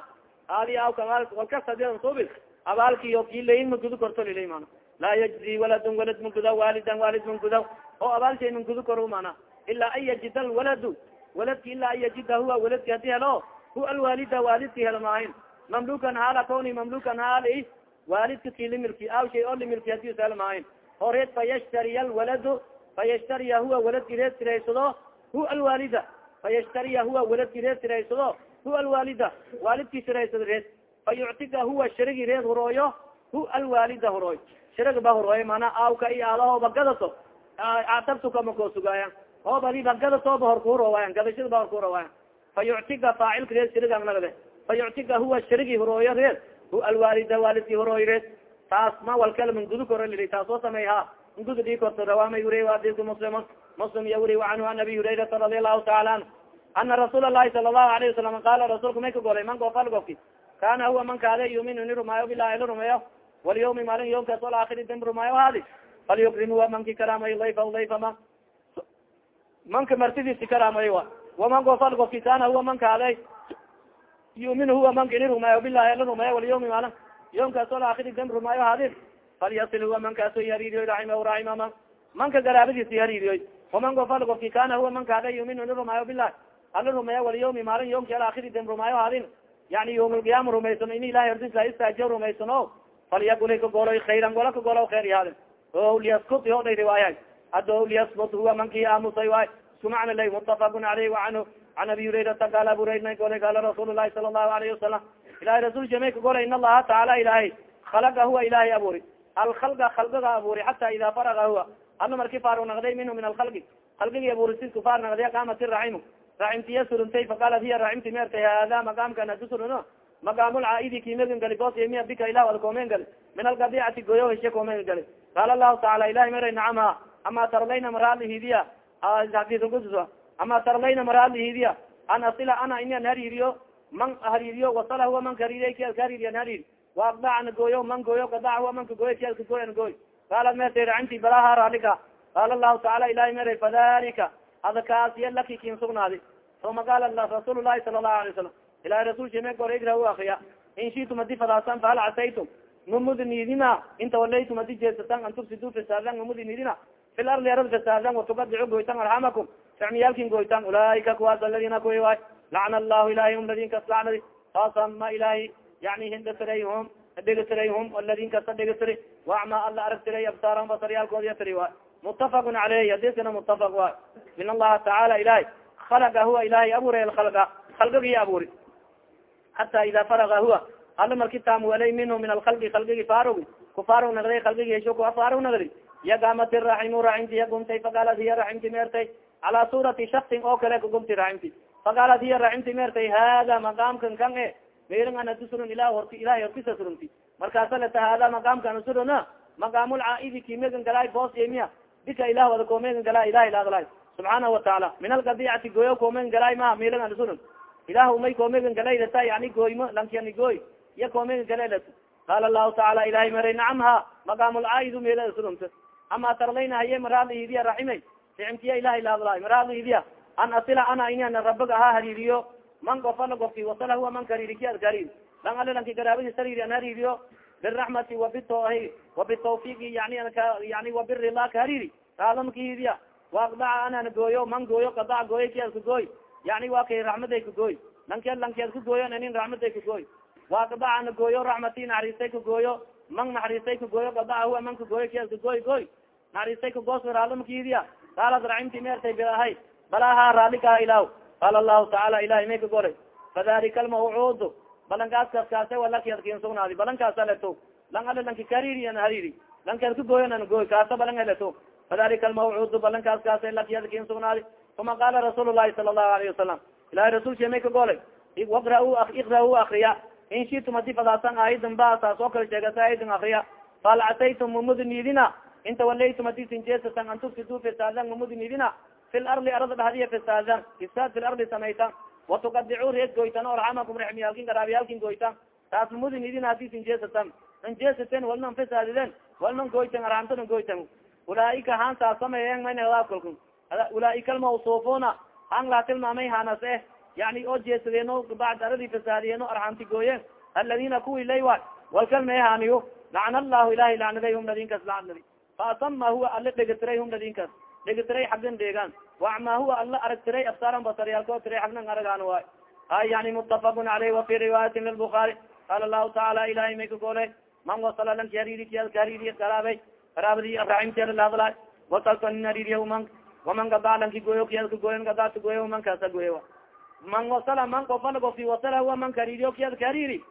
aadi aw kaal walkasadian subil abaalkiyo kilayin magudu korto lilay mana laa yajzi waladun walad manguda waalidan waalid manguda o abaalshay mangudu kor mana ilaa an yajida alwaladu waladki ilaa an yajida huwa waladki haddii helo hu alwaalida waalidki helo maahin mamlukan haala kawni mamlukan haali waalidka ki limirki aw shay oo limirki haddii is helo maahin o reed fayashtariya alwaladu fayashtariya huwa waladki reed siraysado hu alwaalida fayashtariya huwa waladki reed siraysado hu alwaalida waalidki siraysado reed fayuctiga huwa shirigi reed hurooyo hu alwaalida hurooy shirig ba hurooy mana aawka iyo aalahoba gadato atabtuka makoosugaaya oob adi bagadato hor kuhuroowayan gadashada ba hor kuhuroowayan fayuctiga faacilka reed shirigan nagde fayuctiga huwa shirigi hurooyo reed hu alwaalida waalidki hurooy reed taas ma walkala mangudu koro lili taas oo samey ha. Mangudu dhii korto rawaamay wuriy adika muslim muslim iya wuri anhu an abi hurayrata radi allahu taala anhu. Ana rasuul lahi sala allahu alayhi wasalam qaala rasuulka may ka golay man gofal gofki kana huwa man kaade yumin ini rumaayo bilahi la rumeeyo. Walyawmi maalin yomkaas alaakhiri damb rumaayo haadi. Falyukrim huwa manki karaamayo dayfa dayfa ma manka martidiisi karaamayo wa waman gofal gofki kana huwa man kaade yumin huwa manka ini rumaayo bilahi la rumeeyo walyawmi maalin yomkaas alaakhiri damb rumaayo haadi falyasil huwa mankaaso yariiriyoy raxima raxima man manka garaabadiisi yariiriyoy waman gofal gofki kana huwa man kaade yumin ini rumaayo bilahi ala rumeeya walyawmi maalin yomki alaakhiri damb rumaayo haadin. Yani yomlqiyama rumaysano in ilahi ordisa istaajiyo rumaysano falyakuli kagoloy khayran gola kagolo khayr yahaadin o liyaskut ho day riwaaya ado liyaskut huwa manki aamusay waay isku macna lay mutafakun aleyh waanhu can abi hurayrata qaala abu hurayra may golay qaala rasuul lahi sala allahu alayhi wasalam ilahi rasul jamay kagolay in allaha tacaala ilahay khalaqa huwa ilahay abuuri alkhalqa khalqiga abuuri xata ida faraga huwa alla marki faarug naqday minhu min alkhalqi khalqigi abuuri sidku faar naqday qaamat iraximu raximtiya surintay faqaalat hiya raximti meertay hada maqaamkana kusurino maqaam lcaaidi kimegan gali boos miya bika ilah wada koomen gali min alqadicati goyo heshe koomen gali qaala lahu taala ilahi mera nacam ha ama tarlayna maraalihidiya hadidkusa ama tarlayna maraalihidiya an asila ana inan hariiriyo man hariiriyo wasala huwa man kahariiriy kias kahariiriyan hariiri waaqdacana gooyo man gooyo qadaca huwa manka gooyo kiaska gooyan gooy qaalat meertay raximti balaha raalika qaala lahu taala ilahi mera fadalika ada kaas ya laki kin sugnaadi uma qaala rasuul lahi sala lahu alay salam ilahi rasulka me gor igra u akriya in shitum adi fadaasan fahal casaytum mamudnidina inta walaytum adi jeesatan an tufsidu fasaadan mamudnidina fi lardi arad fasaadan watubadicu goytan arxamakum ficmiyaalkin goytan ulaaika kuwaas aladina kuwi waay lacna allahu ilahi hum ladin kas lacnadi faasama ilahi yani hindatiray-hum dhegatiray-hum aladin kasa dhegatiri waacma alla aragtiray absaarahum basaryaalkoodi yatiri waay mutafaq aleyh hadiskana mutafaq waay min allaha tacaala ilahi khalaqa huwa ilahay abuuray alkhalqa khalqigii abuuri hata ida faraga huwa alla marki taamwelay minhu min alkhalqi khalqigi faarogi kufaarog nagday khalqigi hesho kua faarog nagdi yagamat raximu raximti yagumtay faqaalat hiya raximti meertay calaa suurati shaksin oo kale kagumti raximti faqaalat hiya raximti meertay hada maqaamkan kan e meerin ana tusurun ilah horti ilahay hortisa surunti markaasa leta hada maqaamkan suruna maqaamulcaaidi kimegan galay boos emiya bika ilah wada koomegan gala ilah ilaadlay subxaanahu watacaala min algadicati gooyo koomegan galay ma meelan ana surun. Ilah umay koomegan galaylata yani gooymo lankiani gooy iya koomegan galaylat qaala lahu tacaala ilahay maray nacam ha maqaamulcaaid meela surunta ama tarlayna haye maraadhiidiya raximay ficimtiya ilah ilaadlay maraadhiidiya an asila ana inan rabaga ha hariiriyo man gofala gofki wasala huwa man kariri ki ad karir lang ale lanki garaabadi sariri an hariiriyo biraxmati wabitohi wabitawfiqi yani yani wabirila ka hariri. Raalamkiidiya waaqdaca anana gooyo man gooyo qadaca gooyo ki ad ka gooy yani wa kay raxmaday ka gooy lanke lankead ka gooyo nin raxmaday ka gooy waaqdaca na gooyo raxmati naxariistay ka gooyo man naxariistay ka gooyo qadaca huwa man ka gooyo ki ad ka gooy naxariistay ka goos raalamkiidiya qaalad raximti meertay biahay balaha raalikaa ilaah qaala lahu tacaala ilahay may ka goray. Fadalika almawcuud balankaaskas kaase walakiyadkin sugnaadi. Balankaasa leto lang ale lanki kariri an hariri lankead ka gooyan an gooy. Kaasa balan eleto fadalika almawcuud balankaas kaase lakiyadkin sugnaadi. Uma qaala rasuul lahi sala allahu alayhi wasalam ilahay rasulki may ka golay waqra ikra u akriya in shitum adi fadaasan aayadin ba saas oo kale sheegasa aayadin akriya fal casaytum mamudnidina inta walaytum adi sinjeesatan an tufsidu fisaadan mamudnidina fi lardi arada dhahdiya fisaadan fisaad fi lardi samaytan watuqadicu reed goytan orxamakum rexmiyaalkin garaabiyaalkin goytan. Taas mamudnidina adi sinjeesatan injeesaten walnan fisaadiden walnan goytan arxamtana goytan. Ulaaika han saas sameeyen maynakolku ulaaika almawsufuna han laa tilmaamay hanas eh yani oo jeesadeeno bacd aradi fasaadiyeeno arxamti gooyen aladina kuwi laywa walkalmee haniyo lacna allahu ilahay lacnaday hum ladinkas lacnadi faasama huwa ala dhegatiray hum ladinkas dhegatiray xaggan dheegaan waacmaa huwa ala aragtiray absaaran basaryaalko tiray xagnan aragaan waay ay yani mutafaqun aleyh wafi riwaayati lilbukaari qaala lahu tacaala ilahay may ka goole man wasala lanki hariri kialka hariri garaabay garaabadi raximtialalahadla wasalka nin haririya man waman gadaa lanki gooyo kialka gooyan gadaata gooyo man kaasa gooyo man wasala man kofala kofi wasala huwa man kaririyo kialka hariri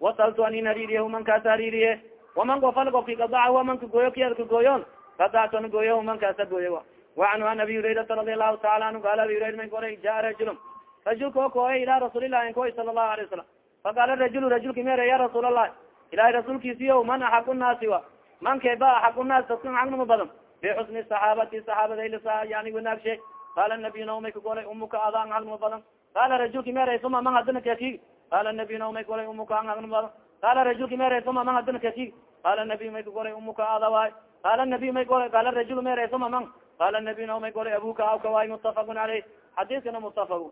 wasaltu anin haririya man kaasa haririye waman kofala kofki gadaca huwa manka gooyo kialka gooyon gadactu an gooyo man kaasa gooyo wacanhu an abi hurairata radi allahu taala anhu qaala abi hurayra man koray jaa rajulun rajulka o kooya ilaa rasuulillahi koy sala allahu alayه wasalam faqaala rajulu rajulki mere ya rasuul allahi ilahay rasuulkiisiyo man axaq naasi wa man kay ba axaq naas dadkan xagnama badan bixusni saxaabati saxaabada yani wanaag sheeg qaala nabiy naomay ka golay umuka adaan halma badan qaala rajulki mere suma man hadana kaki qala nabiy na may golay umuka badan qala rajulki meresoma man hadina kasi qala nabiy may golay umuka ada waay qala nabiy may golay qala rajul meresoma man qala nabiy na may golay abuka awka waay mutafaqun caleyh xadiskana mutafaq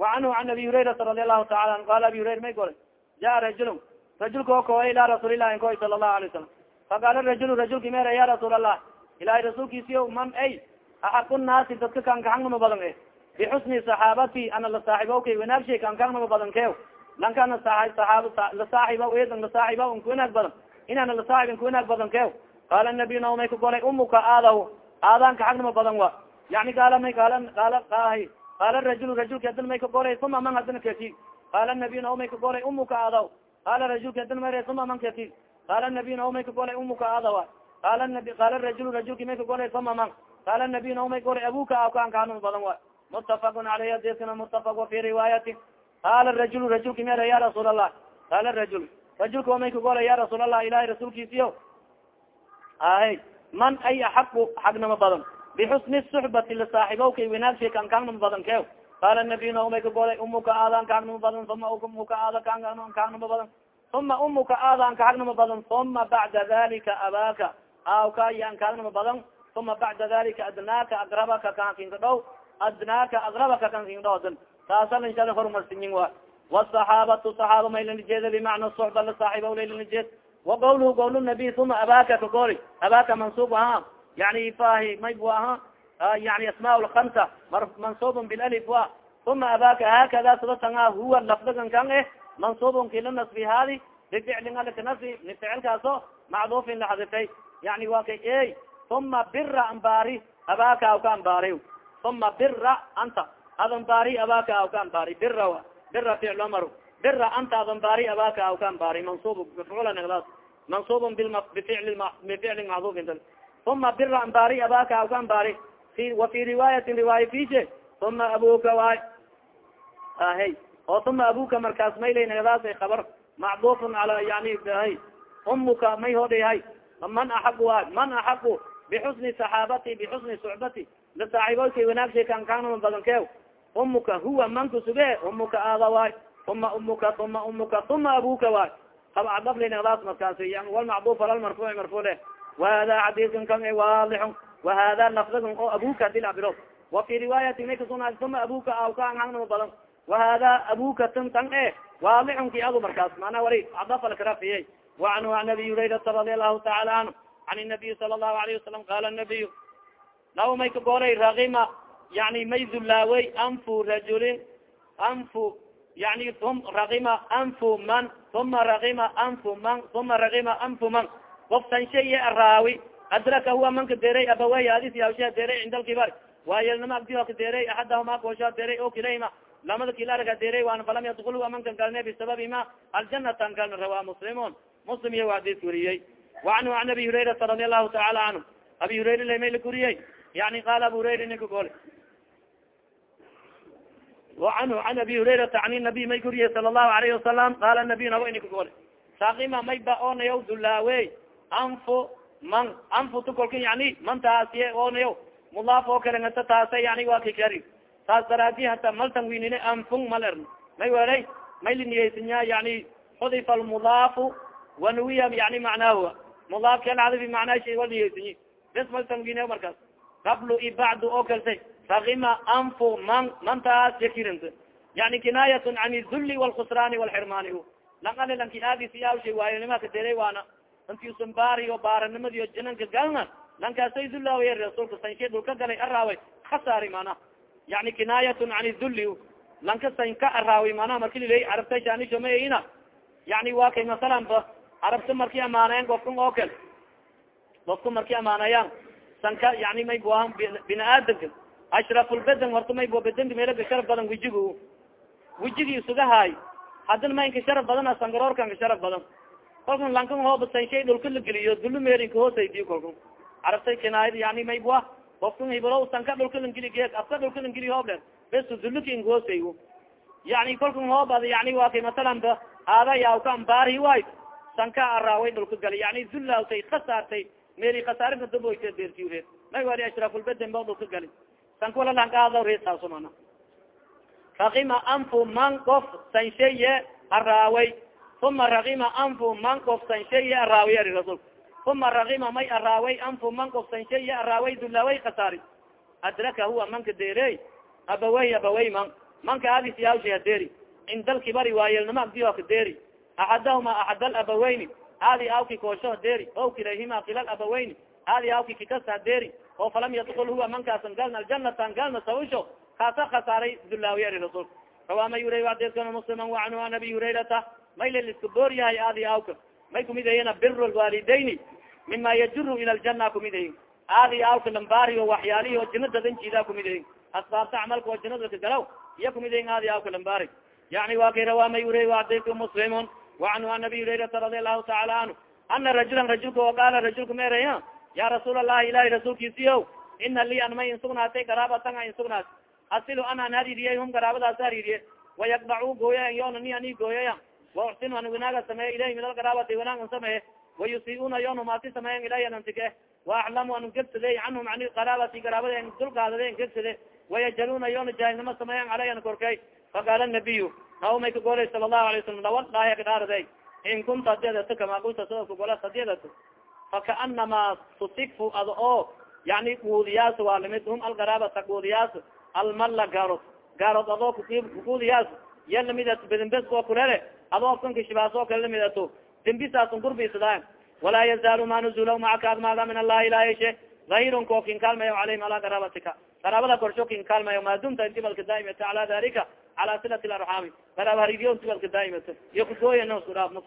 wacanhu an abi hurayrata radi allahu taala an qala abi hurayra may golay jaa rajul rajulka koy ila rasuulilahi koy sala allahu alay salam faqala rajul rajulki mere ya rasuul allah ilahay rasuulkiisiyo man ay axaqu naasi dadka kan kaxangnama badan e bixusni saxaabati ana la saaxiibawkay wanaagshay kan kaxnama badan kew lankana saab la saaxiba edan la saaxiba un kuwanaag badan inana la saaxibin kuwanaag badan kew qaala nabiy na may ka golay umuka aadaw aadaan kaxagnama badan wa yani gaala may gaala gaala kaahi qaala rajul rajulka adin may ka golay uma man hadina kati qaala nabiy na may ka golay umuka aadaw qaala rajulka adin may uma man kati qaala nabiy na may ka golay umuka aadawa qala nabi qaala rajul rajulki may ka golay uma man qaala nabiy na may golay abuka akaan kaxnama badan wa aleyh adeskana mutafaq wa fi riwaayati qala rajul rajulki mera ya rasuul allah qala rajul rajulka wa may ka golay ya rasuul allah ilahay rasuulkiisiyo ahe man ay axaqu xagnama badan bixusni suxbati lasaaxibowkay wanaagsi kan kaangnama badan kew qala nabiy na may ka golay umuka aadan kahagnama badan uma umuka aada kahagnama badan uma umuka aadan kahagnama badan uma bacda dalika abaaka aawka yan kahagnama badan uma bacda dalika adnaaka agrabaka kankinka dhow adnaaka agrabaka kankinka dhow taasalanshada horumarsinyin wa wsaxaabatu saxaaba maylanijeeda bimacna suxba lasaaxiba laylanijeed وaqawluhu qawl nabiy uma abaka kagori abaka mansub aha yani fahi may bu aha yani asma lkamsa mansubun bilalif wa uma abaka hakada sadatanga huwa lafdagan kan eh mansubun kila nasbi hadi bificlin alika nasbi ficilkaaso macdufin laxadifay yani wa kay e uma bira ambari abaka aw ka ambari uma bira anta adan bari abaka aw ka ambari bira bira ficlo maro bira anta adan bari abaka aw ka ambari mansub mafcula nagdaas mansub bficli bficli macdufin uma bira ambari abaka aw ka ambari wa fi riwaayatin riwaaya fise uma abuka waay ahe oo uma abuka markaas maylay nagdaas kabar macdufun ala yani hay umuka may hodhayahay man axaqu waay man axaqu bixusni saxaabati bixusni sucbati la saaxiiboykay wanaagshay kan kaanama badan kew umuka huwa manku suge umuka aada waay. Uma umuka uma umuka uma abuka waay. Abdaflinadaas markaasi walmacduf ala marfuuc marfuule wahada xadiisun kan waadixun. Wahada lafdagun oo abuka haddii labiro wa fi riwaayati may kasugnaad uma abuka awka anganama badan. Wahada abuka tan tan e waadixun ki adu markaas manaa wali adaf alkarafiyey waanhu an abi hurayrata radi allahu taala canhu an nabiy sala allahu alayhi wasalam qala nabiy law may ka gooray ragima yani may dulaawey anfu rajulin anfu yani ragima anfu man uma ragima anfu man uma ragima anfu man. Oftan shay araawi adraka huwa manka deray abawey adis yaawsha deray cinda alkibar waayelnama agdiha ka deray axadahuma koosha deray o kilayma lamada kilarga deray waan falam yadkul huwa mankan galne bisababi ma. Aljanatan galna rawaa muslimun. Muslim iya adis weriyey waanhu an abi hurayrata radi allahu taala canhu abi hurayra lamay la kuriyey yani qaala abu hurayra ninka gole anhu an abi hurayrata an nabiy may kuriye sala allahu alayhi wasalam qala nabiy nago inika gole saakima may ba onayaw dulaawe anfu man anfu tukolka yani man taasiye onayaw mudaaf oo kale ngata taasa yani waa kikari taas daraadi hata maltan winine anfun mal er may welay may liniyeysinya yani xudifa almudaafu wanuwiya yani macnaahu mudaafki alcadabi macnaa shay wal niyeysinyi bes maltan wine markaas qablu i bacdu oo kaltay ragima anfu man mantaas yakirint yani kinaayatun can idulli walkhusraani walxirmaani langale lanki aadisiyaawshay waayonima kadere waana. Intiusan baariyo baaranimadiyo jinanka galna lankaasay dullaawy rasuulka sanshe dhulka galay araaway khasaari mana yani kinaayatun can idulli lanka san ka araawi mana marki liley carabta shanishomaina yani waa kay masalan carabta marki amaanayan gofkan oo kale. Gofka marki amaanayaan sanka yani may buahan bini aadamka ashrafulbeden horta may bu bedenka meelaga sharaf badan wijigu. Wijigi isugahaay hadina ma inka sharaf badana sangaroorka nka sharaf badan. Kolkan lankan hooba sanshay dhulka la geliyo dulu meerinka hoosaydiyo kolkan. Carabtay kinaayad yani may bua ofkan hibalo sanka dhulka langeli ge afka dhulka langeli hooblen bes duluka inka hoosay yani kolkan hoobad yani waa kay masalan ba aada yaawka ambaari waay sanka araaway dhulka gali yani dullaawtay khasaartay meri khasaarinka daboyte deertiureed may wali ashrafulbeden ba dhulka gali sankualalankaada reesaaso mana rakima anfu man qof sansheye araaway uma rakima anfu man kofsan shaya araawiy ari rasulka uma rakima may araaway anfu man kofsan shaya araaway dulaaway khasaari adraka huwa manka deerey abawey abawey man. Manka adis yaawshay hadeeri cinda alkibari waayelnimo agdiyo kadeeri axadahuma axad alabaweyni aadi awki koosho hadeeri o kilayhima kila abaweyni aadi awki kikasa hadeeri oo falam yadkul huwa mankaasan galna aljanatan galna sawisho kaasa khasaaray dulaawiy ari rasulka rawaama yura adeskana muslima waanhu an abi hurayrata may la iska boor yahay aadi awka may kumid ahina bir lwaalidayni mima yajuru ila ljana kumid ahin aadi awka lambaari o waxyaalihi o jina dadan jiida kumid ahin asbaabta camalka oo jinada ka galaw iya kumid ahin aadi awka lambaari yani wa kay rawaama yura adeska muslimun waanhu an abi hurayrata radi allahu taala anhu ana rajulan rajulka o qaala rajulka meeraya ya rasuul allahi ilahi rasuulkiisiyo ina li an may insugnaatay garaabatan a insugnaat asilu anaan hariiriyey hum garaabadaas hariiriye wayakdacu gooyayan yoona ni ani gooyaya wausinu an wanaaga sameeye ilayhi min algaraabati wanaagan sameeye wayusiiuna yoona maati sameeyan ilay anantike waaclamu an gebsade canhum an garaabati garaabada dulkaadade gebsade wayajaluna yoona jaahilnimo sameeyan caleyhan korkay faqaala nabiyu naumay ka golay sala allahu alay wasalam lawad dhaahe kadhaarade in kunta hadi adato kama kulta soo kagolas hadi adato fakaanama tusikfu ad oo yani kuudiyaas waa limid hum algaraabata kuudiyaas almalla gaarod gaarod adoo kukuudiyaas ya lamidat bedinbes oo kulele adoo kanka shibaas oo kale lamidato dembisaasun gurbisadaa walaa yazaalu ma nuzula macaka admaaga min allahi ilahishe ahirun ko kin kaalmayo alayhim ala garaabatika garaabada korsho kin kaalmayo maadumta intibalka daaimata ala dalika cala garaab haridiyo intibalka daaimata iyo kugooya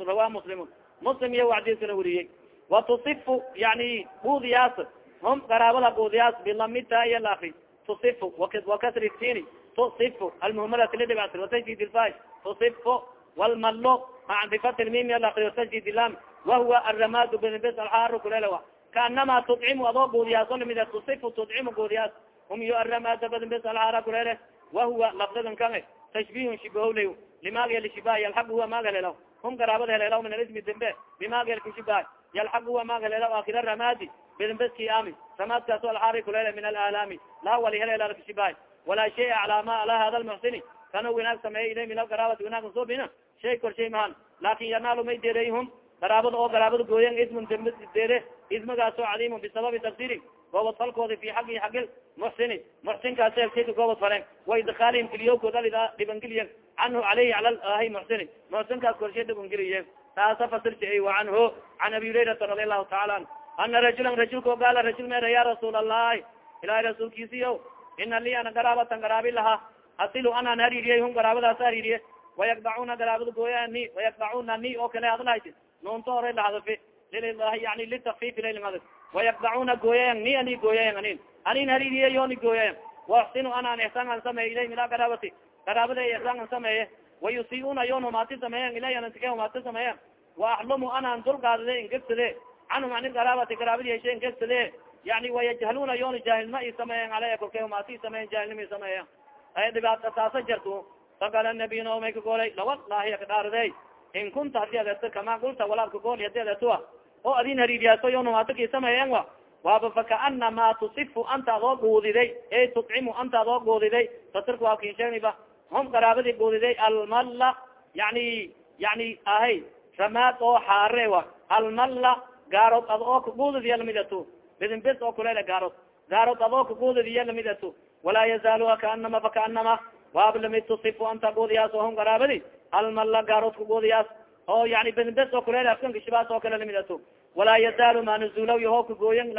rawa muslimun muslim iyo wacdiisana weriyey watusifu yani buudiyaas hum garaabada buudiyaas bilamita iyo laafri tusifu wakasri sini tusifu almuhmalati lidhibasr watasjid ilfa tusifu walmallo bifat lmim alakri watasjid lam wahuwa aramadu binbis alxaaru kulelewa kaanama tudcimu adoo buudiyaaso la mid tusifu tudcimu buudiyaas hum iyo aramada binbis alxaara kulele wahuwa lafdadan kame tashbihun shibahowley limaagel shibaha yalxaq huwa maaga helaw hum garaabada helelaw min alismi dembe bimagelka shibaha yalxaq huwa maaga helaw akira ramadi bidinbeski ami ramadkaaso alxaari kulele min alaalami laa wali helelalka shibaha walaa shay calaa ma ala hada lmuxsini kana winaag sameeyey ilay min algaraabati winaagan soo bina shay korshay mahan laakin yanaalu may deereyhum garaabada oo garaabada gooyan ismun dembe deere ismagaasoo cadiimun bisababi tafsiri goobod falkoodi fi xagi xagil muxsini muxsinkaas elkayka goobod falen wa idkaalihim kiliyowkood alida dhibangeliyen canhu alayhi alalahi muxsini muxsinkaas korshay dhibangeliye taasa fasirta wa canhu can abi hurayrata radi allahu taala anhu. Ana rajulan rajulka gaala rajul meera ya rasuul allahi ilahi rasuulkiisiyo ina li ana garaabatan garaabi laha. Asilu anaan hariiriyey hum garaabadaas hariiriye wayakdacuna garaabada gooyani wayakdacuna ni oo kale hadlahayt noonto hore lahadafi yani litakfif laylmad wayakdacuna gooyayan ni ani gooyayan anin anin hariiriye yooni gooyayan waaxsinu anaan ixsaan an sameeye ilayhim ilaa garaabati garaabada ixsaan an sameeye wayusiiuna yoon humaati sameeyan ilay anantike humaati sameeyan waaxlumu anaan dulgaadade ingegsade canhum ani garaabati garaabadi heshe ingegsade yani wayajhaluna yoon jaahilma i sameeyan aley korke humaati sameeyan jaahilnima i sameeyan ay dhibaata taasa jarto fakala nabiy naomay ka goolay lawad laahiya kadhaarday in kunta haddii adeerto kama kulta walaad kagooli haddii adeertoa oo adin hariiriyaaso yo numaataki sameeyen wa? Waaba fakaanama tusifu anta adoo guudiday e tudcimu anta adoo guudiday fasirka waa kin sheegniba hum garaabadii guudiday almalla yani yani ahay ramaad oo xaare wa. Almalla gaarod ad oo kaguudidiya lamidato bidinbes oo kulele gaarod. Gaarod adoo kaguudidiya lamidato walaa yazaalu kaanama fakaanama waaba la mid tusifu anta guudiyaas oo hum garaabadi almalla gaarod kaguudiyaas oo yani bidinbes oo kulele afkanka shibaas oo kale lamidato walaa yazaalu ma nazulaw yaho kagooyan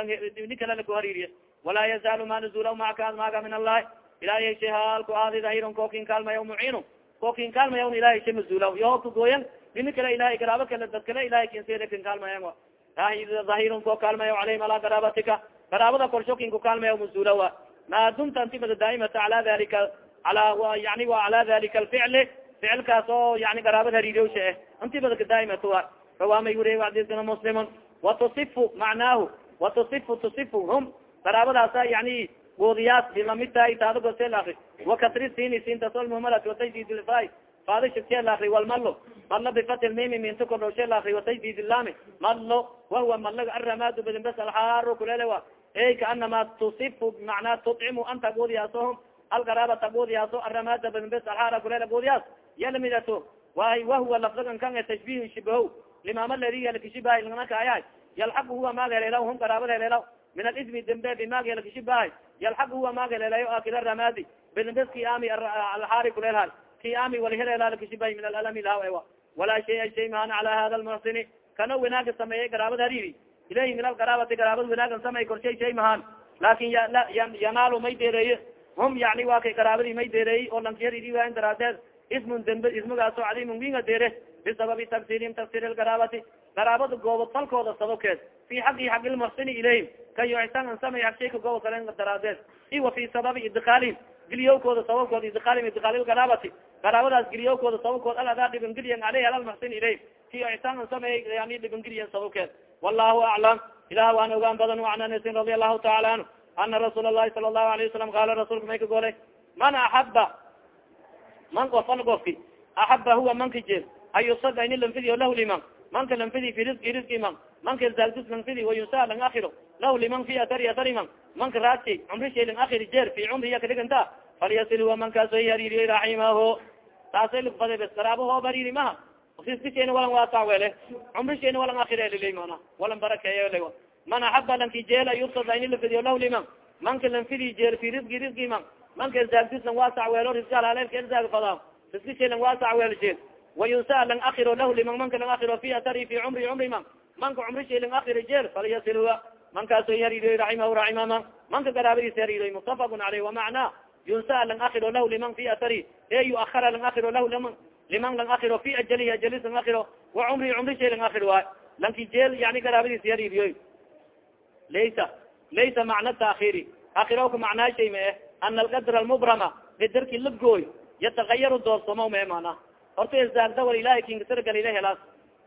ni kale lakuhariiriye walaa yazaalu ma nazulaw macaka maaga min allahi ilahay shay haalku aadi dahiron kookin kaalmaya muciinu kookin kaalmayawn ilahay shay mazulaw yaho kagooyan nini kale ilahay garaabo kale dad kale ilahay kinseda kin kaalmayan dahirun koo kaalmaya alayhim alaa garaabatika. Garaabada korsho kin ku kaalmaya mazulawa ma dumta anti bada daaimata ala dalika ala yani wa ala dalika alficli ficilkaas oo yani garaabad hariiriyowsha eh anti bada kadaaimata rawaamay wuriye adisana muslimun watusifu macnaahu watusifu tusifu hum garaabadaasa yani goodiyaas bilamidtahay taadagose laakri wakasri sini sintasolmumalat watajdid lfai faada shibke laakri walmalo malo bifati lmimi minta kordhowshe laakri watajdid lami malo wahuwa malaga aramadu bedinbes alxaaru kulelewa ey kaanama tusifu macnaa tudcimu anta goodiyaaso hum algaraabata goodiyaaso aramada bedinbes alxaara kulele goodiyaas yalamidato way wahuwa lafdagan kan tashbih shibaho limaama ladiga lakishibahay lanakaaya yalxaqu huwa maag heleelaw hum qaraabada heleelaw min alismi dembe bimaag lakishibahay yalxaqu huwa maag heleelayo akida ramadi bidembes ki ami alxaari kulelhay ki ami wali heleela lakishibahay min alalami lahaw ewa walaa shaya shay maana cala hada lmuxsini kana wanaaga sameeyey garaabada hariri ilayhi min alqaraabati garaabada wanaagan samey korshay shay mahaan laakin yanaalu may deereeye hum yani waa kay qaraabadii may deereeyey oo lankiyaridi waayan daraadeed ismun dembe ismigaaso cadiimun winga deere bisababi tagsirihim tagsir lgaraabati garaabada goobod falkooda sababkeed fi xaqi xaqi lmuxsini ilayhim kayo ixsaan an samay goobo kale daraadeed. I wa fi sababi idikaalihim giliyowkooda sababkooda idikaalihim idikaali garaabati garaabadaas giliyowkooda sababkood aladaa dhibangeliyan aleyh alalmuxsin ilayhim kiyo ixsaan an samay yani dhibangeliyan sababkeed wallahu aclam ilah waan ogaan badan an anasin radi allahu taala anhu ana rasuul lahi sala lahu alayه wasalam qaala rasulka may ka man axaba man of al gofki axaba huwa manka jeel an yusada ini lanfidi lahu liman. Manka lanfidi fi risqi risqi man. Manka zaldus lanfidi wayusa lang akiro lahu liman fi atari atari man. Manka raadsi cumri shay lang jeer fi cumriya kadhiganta falyasil huwa mankaaso haririyo raximaho taasay lugfade bes garaabahoo bariri maha. Riskishayna walan waasawele cumrishayna walan akirelilay mana. Walan barakeeyele man axaba lanki jeel an yusada ini lanfidiyo lahu liman. Manka lanfidi jeer fi risqi risqi man manka zaagdis lang waasac weelo riski alaalelka zaag fada riski waasac weel jeel wayunsa lang akiro lah liman manka lang akiro fi atari fi cumri cumri man. Manka cumri shay lang akiro jeel falyasil huwa mankaaso yariidoy raximahu raximama manka garaabadiis yariidoy mutafaqun caleyh wamacna yunsa lang akiro lah liman fi atari. E yuahara lang akiro lah liman liman lang akiro fi ajalihi ajalis lang akiro wa cumri cumri shay lang waay lanki jeel yani garaabadiis yariidiyoy laysa laysa macna taakiri akirowka macnaa shay ma eh ana alqadr almubrama qadarki labgooy yatagayaru doorsamo me mana horta isdaagda wal ilahay kinkatargalila helaas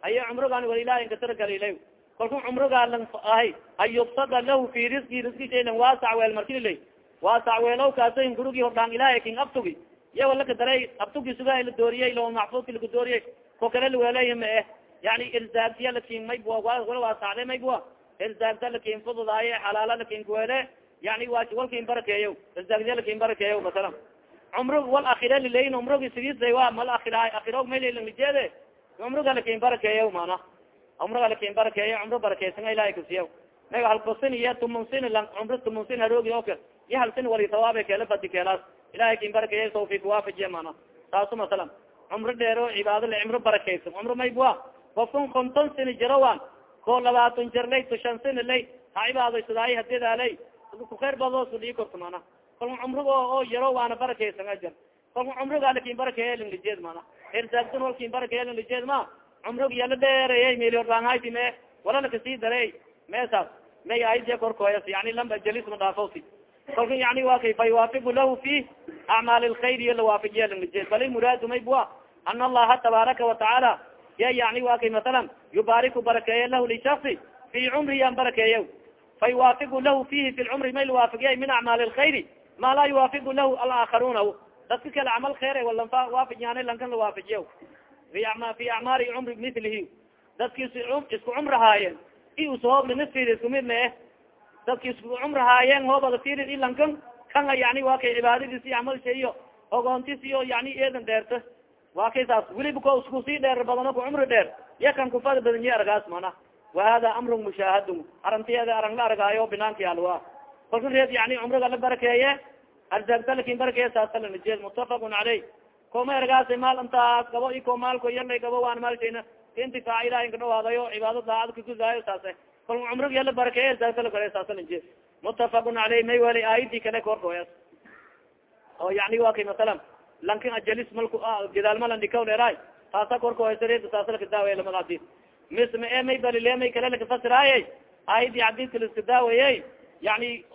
aya cumrogan wal ilahay inkatargalila kalku cumrogaa lang ahay an yubsada lahu fi riski riski shaylan waasac weel markililay waasac weelow kaaso ingurugi hordhaan ilahay king abtugi iya walaka daray abtugi suga la dooriyey lo maxfudki lagu dooriyey ko kale laweley ma eh yani irzaagtiya laakiin mayb wala waasacde maybua irzaagta laakiin fududaaye xalaala laakiin kuwele yani wa walkin barakeeyo laakiin barakeeyo masalan. Cumrog wal akire lilayn cumrogi sidiisa wa mal akira akirog maylalalijeede cumroga laakiin barakeeyo mana cumroga laakiin barakeeyo cumro barakeysan ilahay kusiya naga halkusin iyo tumunsin lang cumro tumunsin haroogi oka iyo halsin wali sawaabe keela fadi keelaas. Ilahay kin barakeeya tawfiq waafajiya mana taasu masalan cumro dheero cibaado le cumro barakeysan cumro maybua kofkun konton sini jarawan ko labaatan jer lay to shan sini lay ha cibaadaysadaayo hadidaalay kukheer badoosu dhii korto mana kalka cumriga oo yaro waana barakeysan ajar. Kalka cumriga laakiin barakeeya linglijeed mana irsaagsan walkin barakeeya linglijeed ma. Cumrig yala dheereeyey meliordaanhayti me. Wala lakasii darey meesaas may aide korkooyas yani lamba jalis ma dhaafoti kalka yani wa kay fa yuwaafigu lahu fi acmaali lkhayr iyo lawaafijiya linglijeed bal muraadu maybua ana allaha tabaaraka watacaala ya yani wa kay masalan yubaariku barakeeya lahu lishasi fi cumrihi an barakeeya fa yuwaafigu lahu fihi fi lcumri may lawaafigiya min acmaali lkhayri ma laa yuwaafigu lahu alaakharuna dadka kale camal kheer walanfa waafijiyaana lankan lawaafijiya fi acmaari cumri milihi dadki isku cumrahaayeen i ushoob nisfid isku mid ma eh dadki isku cumrahaayeen hoobada firid i lankan kanga yani waa kay cibaadadiis iyo camalsha iyo ogoontis iyo yani eedan dheerta waa kay saas weliba ko isku sii dheer badano ku cumri dheer iya kan kufada badan ya argaas mana wa hada amrun mushaahadun arantiyeeda arang la argaayo binaanki alwa kolka reed yani cumriga la barakeeye arzaagta laakiin barakeeye saasalanijed mutafaqun caleyh koma ergaasa maal intaas gabo i ko maalko yarlay gabo waan maalshayna intifaac ilahi inka dhawaadayo cibaado daacad kakudaayo saase kolka cumrig yala barakeeye arzaagta lakale saasalanijed mutafaqun caleyh may weli aayadii kale korkoyas oo yani wa kay masalan lankin ajalis malku gidaalmalan dhikaw dheeraay taasa korkoysareed saasa lakadaawaya lamadaasi misma e may balile may kale lakafasiraaye aayadii xadiidka laiska daawayey yani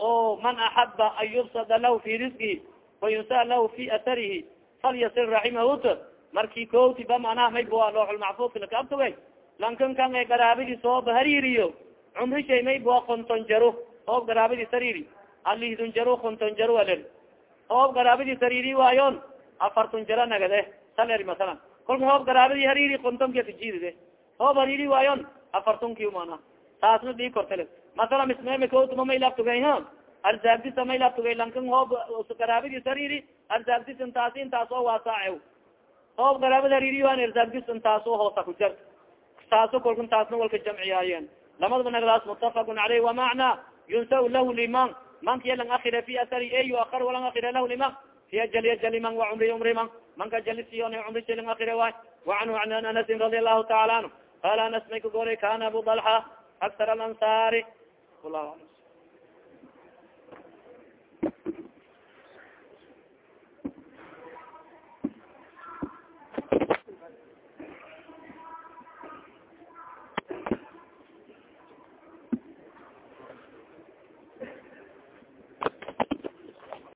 man axaba an yubsada lahu fi risqi fayunsa lahu fi atharihi falyasir raximahut marki koti ba manaha may bua looxulmacfudka lakaabtugay lankan kan e garaabadiis ooba hariiriyo cumri shay may bua konton jaro oob garaabadiis hariri alihdun jaro konton jaro aler oob garaabadiis hariri waayon afartun jaro nagade saler masalan. Kolka hoob garaabadii hariri kontonka kajidide hoob hariri waayon afartunki mana taasna dhii kortale masala ha arzaagdisa may laftugay lankan hoob garaabadiis hariri arzaagdis intaasi intaas oo waasaace oo qaraabada haririyan irsaagdis intaaso hoosa ku jar. Taaso kolkun taasna walka jamciyaayeen. Lamadaba nagdaas mutafaqun caleyh wamacna yunsa lahu liman? Manka lang akire fi asari e yuakar walang akire lahu liman? Fi ajali ajali man wa cumri cumri man? Manka jalisiyon cumri si lang akire waay? Wacanhu an anasin radi allahu taala anhu qala anas may ka goray kana abu dalxa aksar alansaari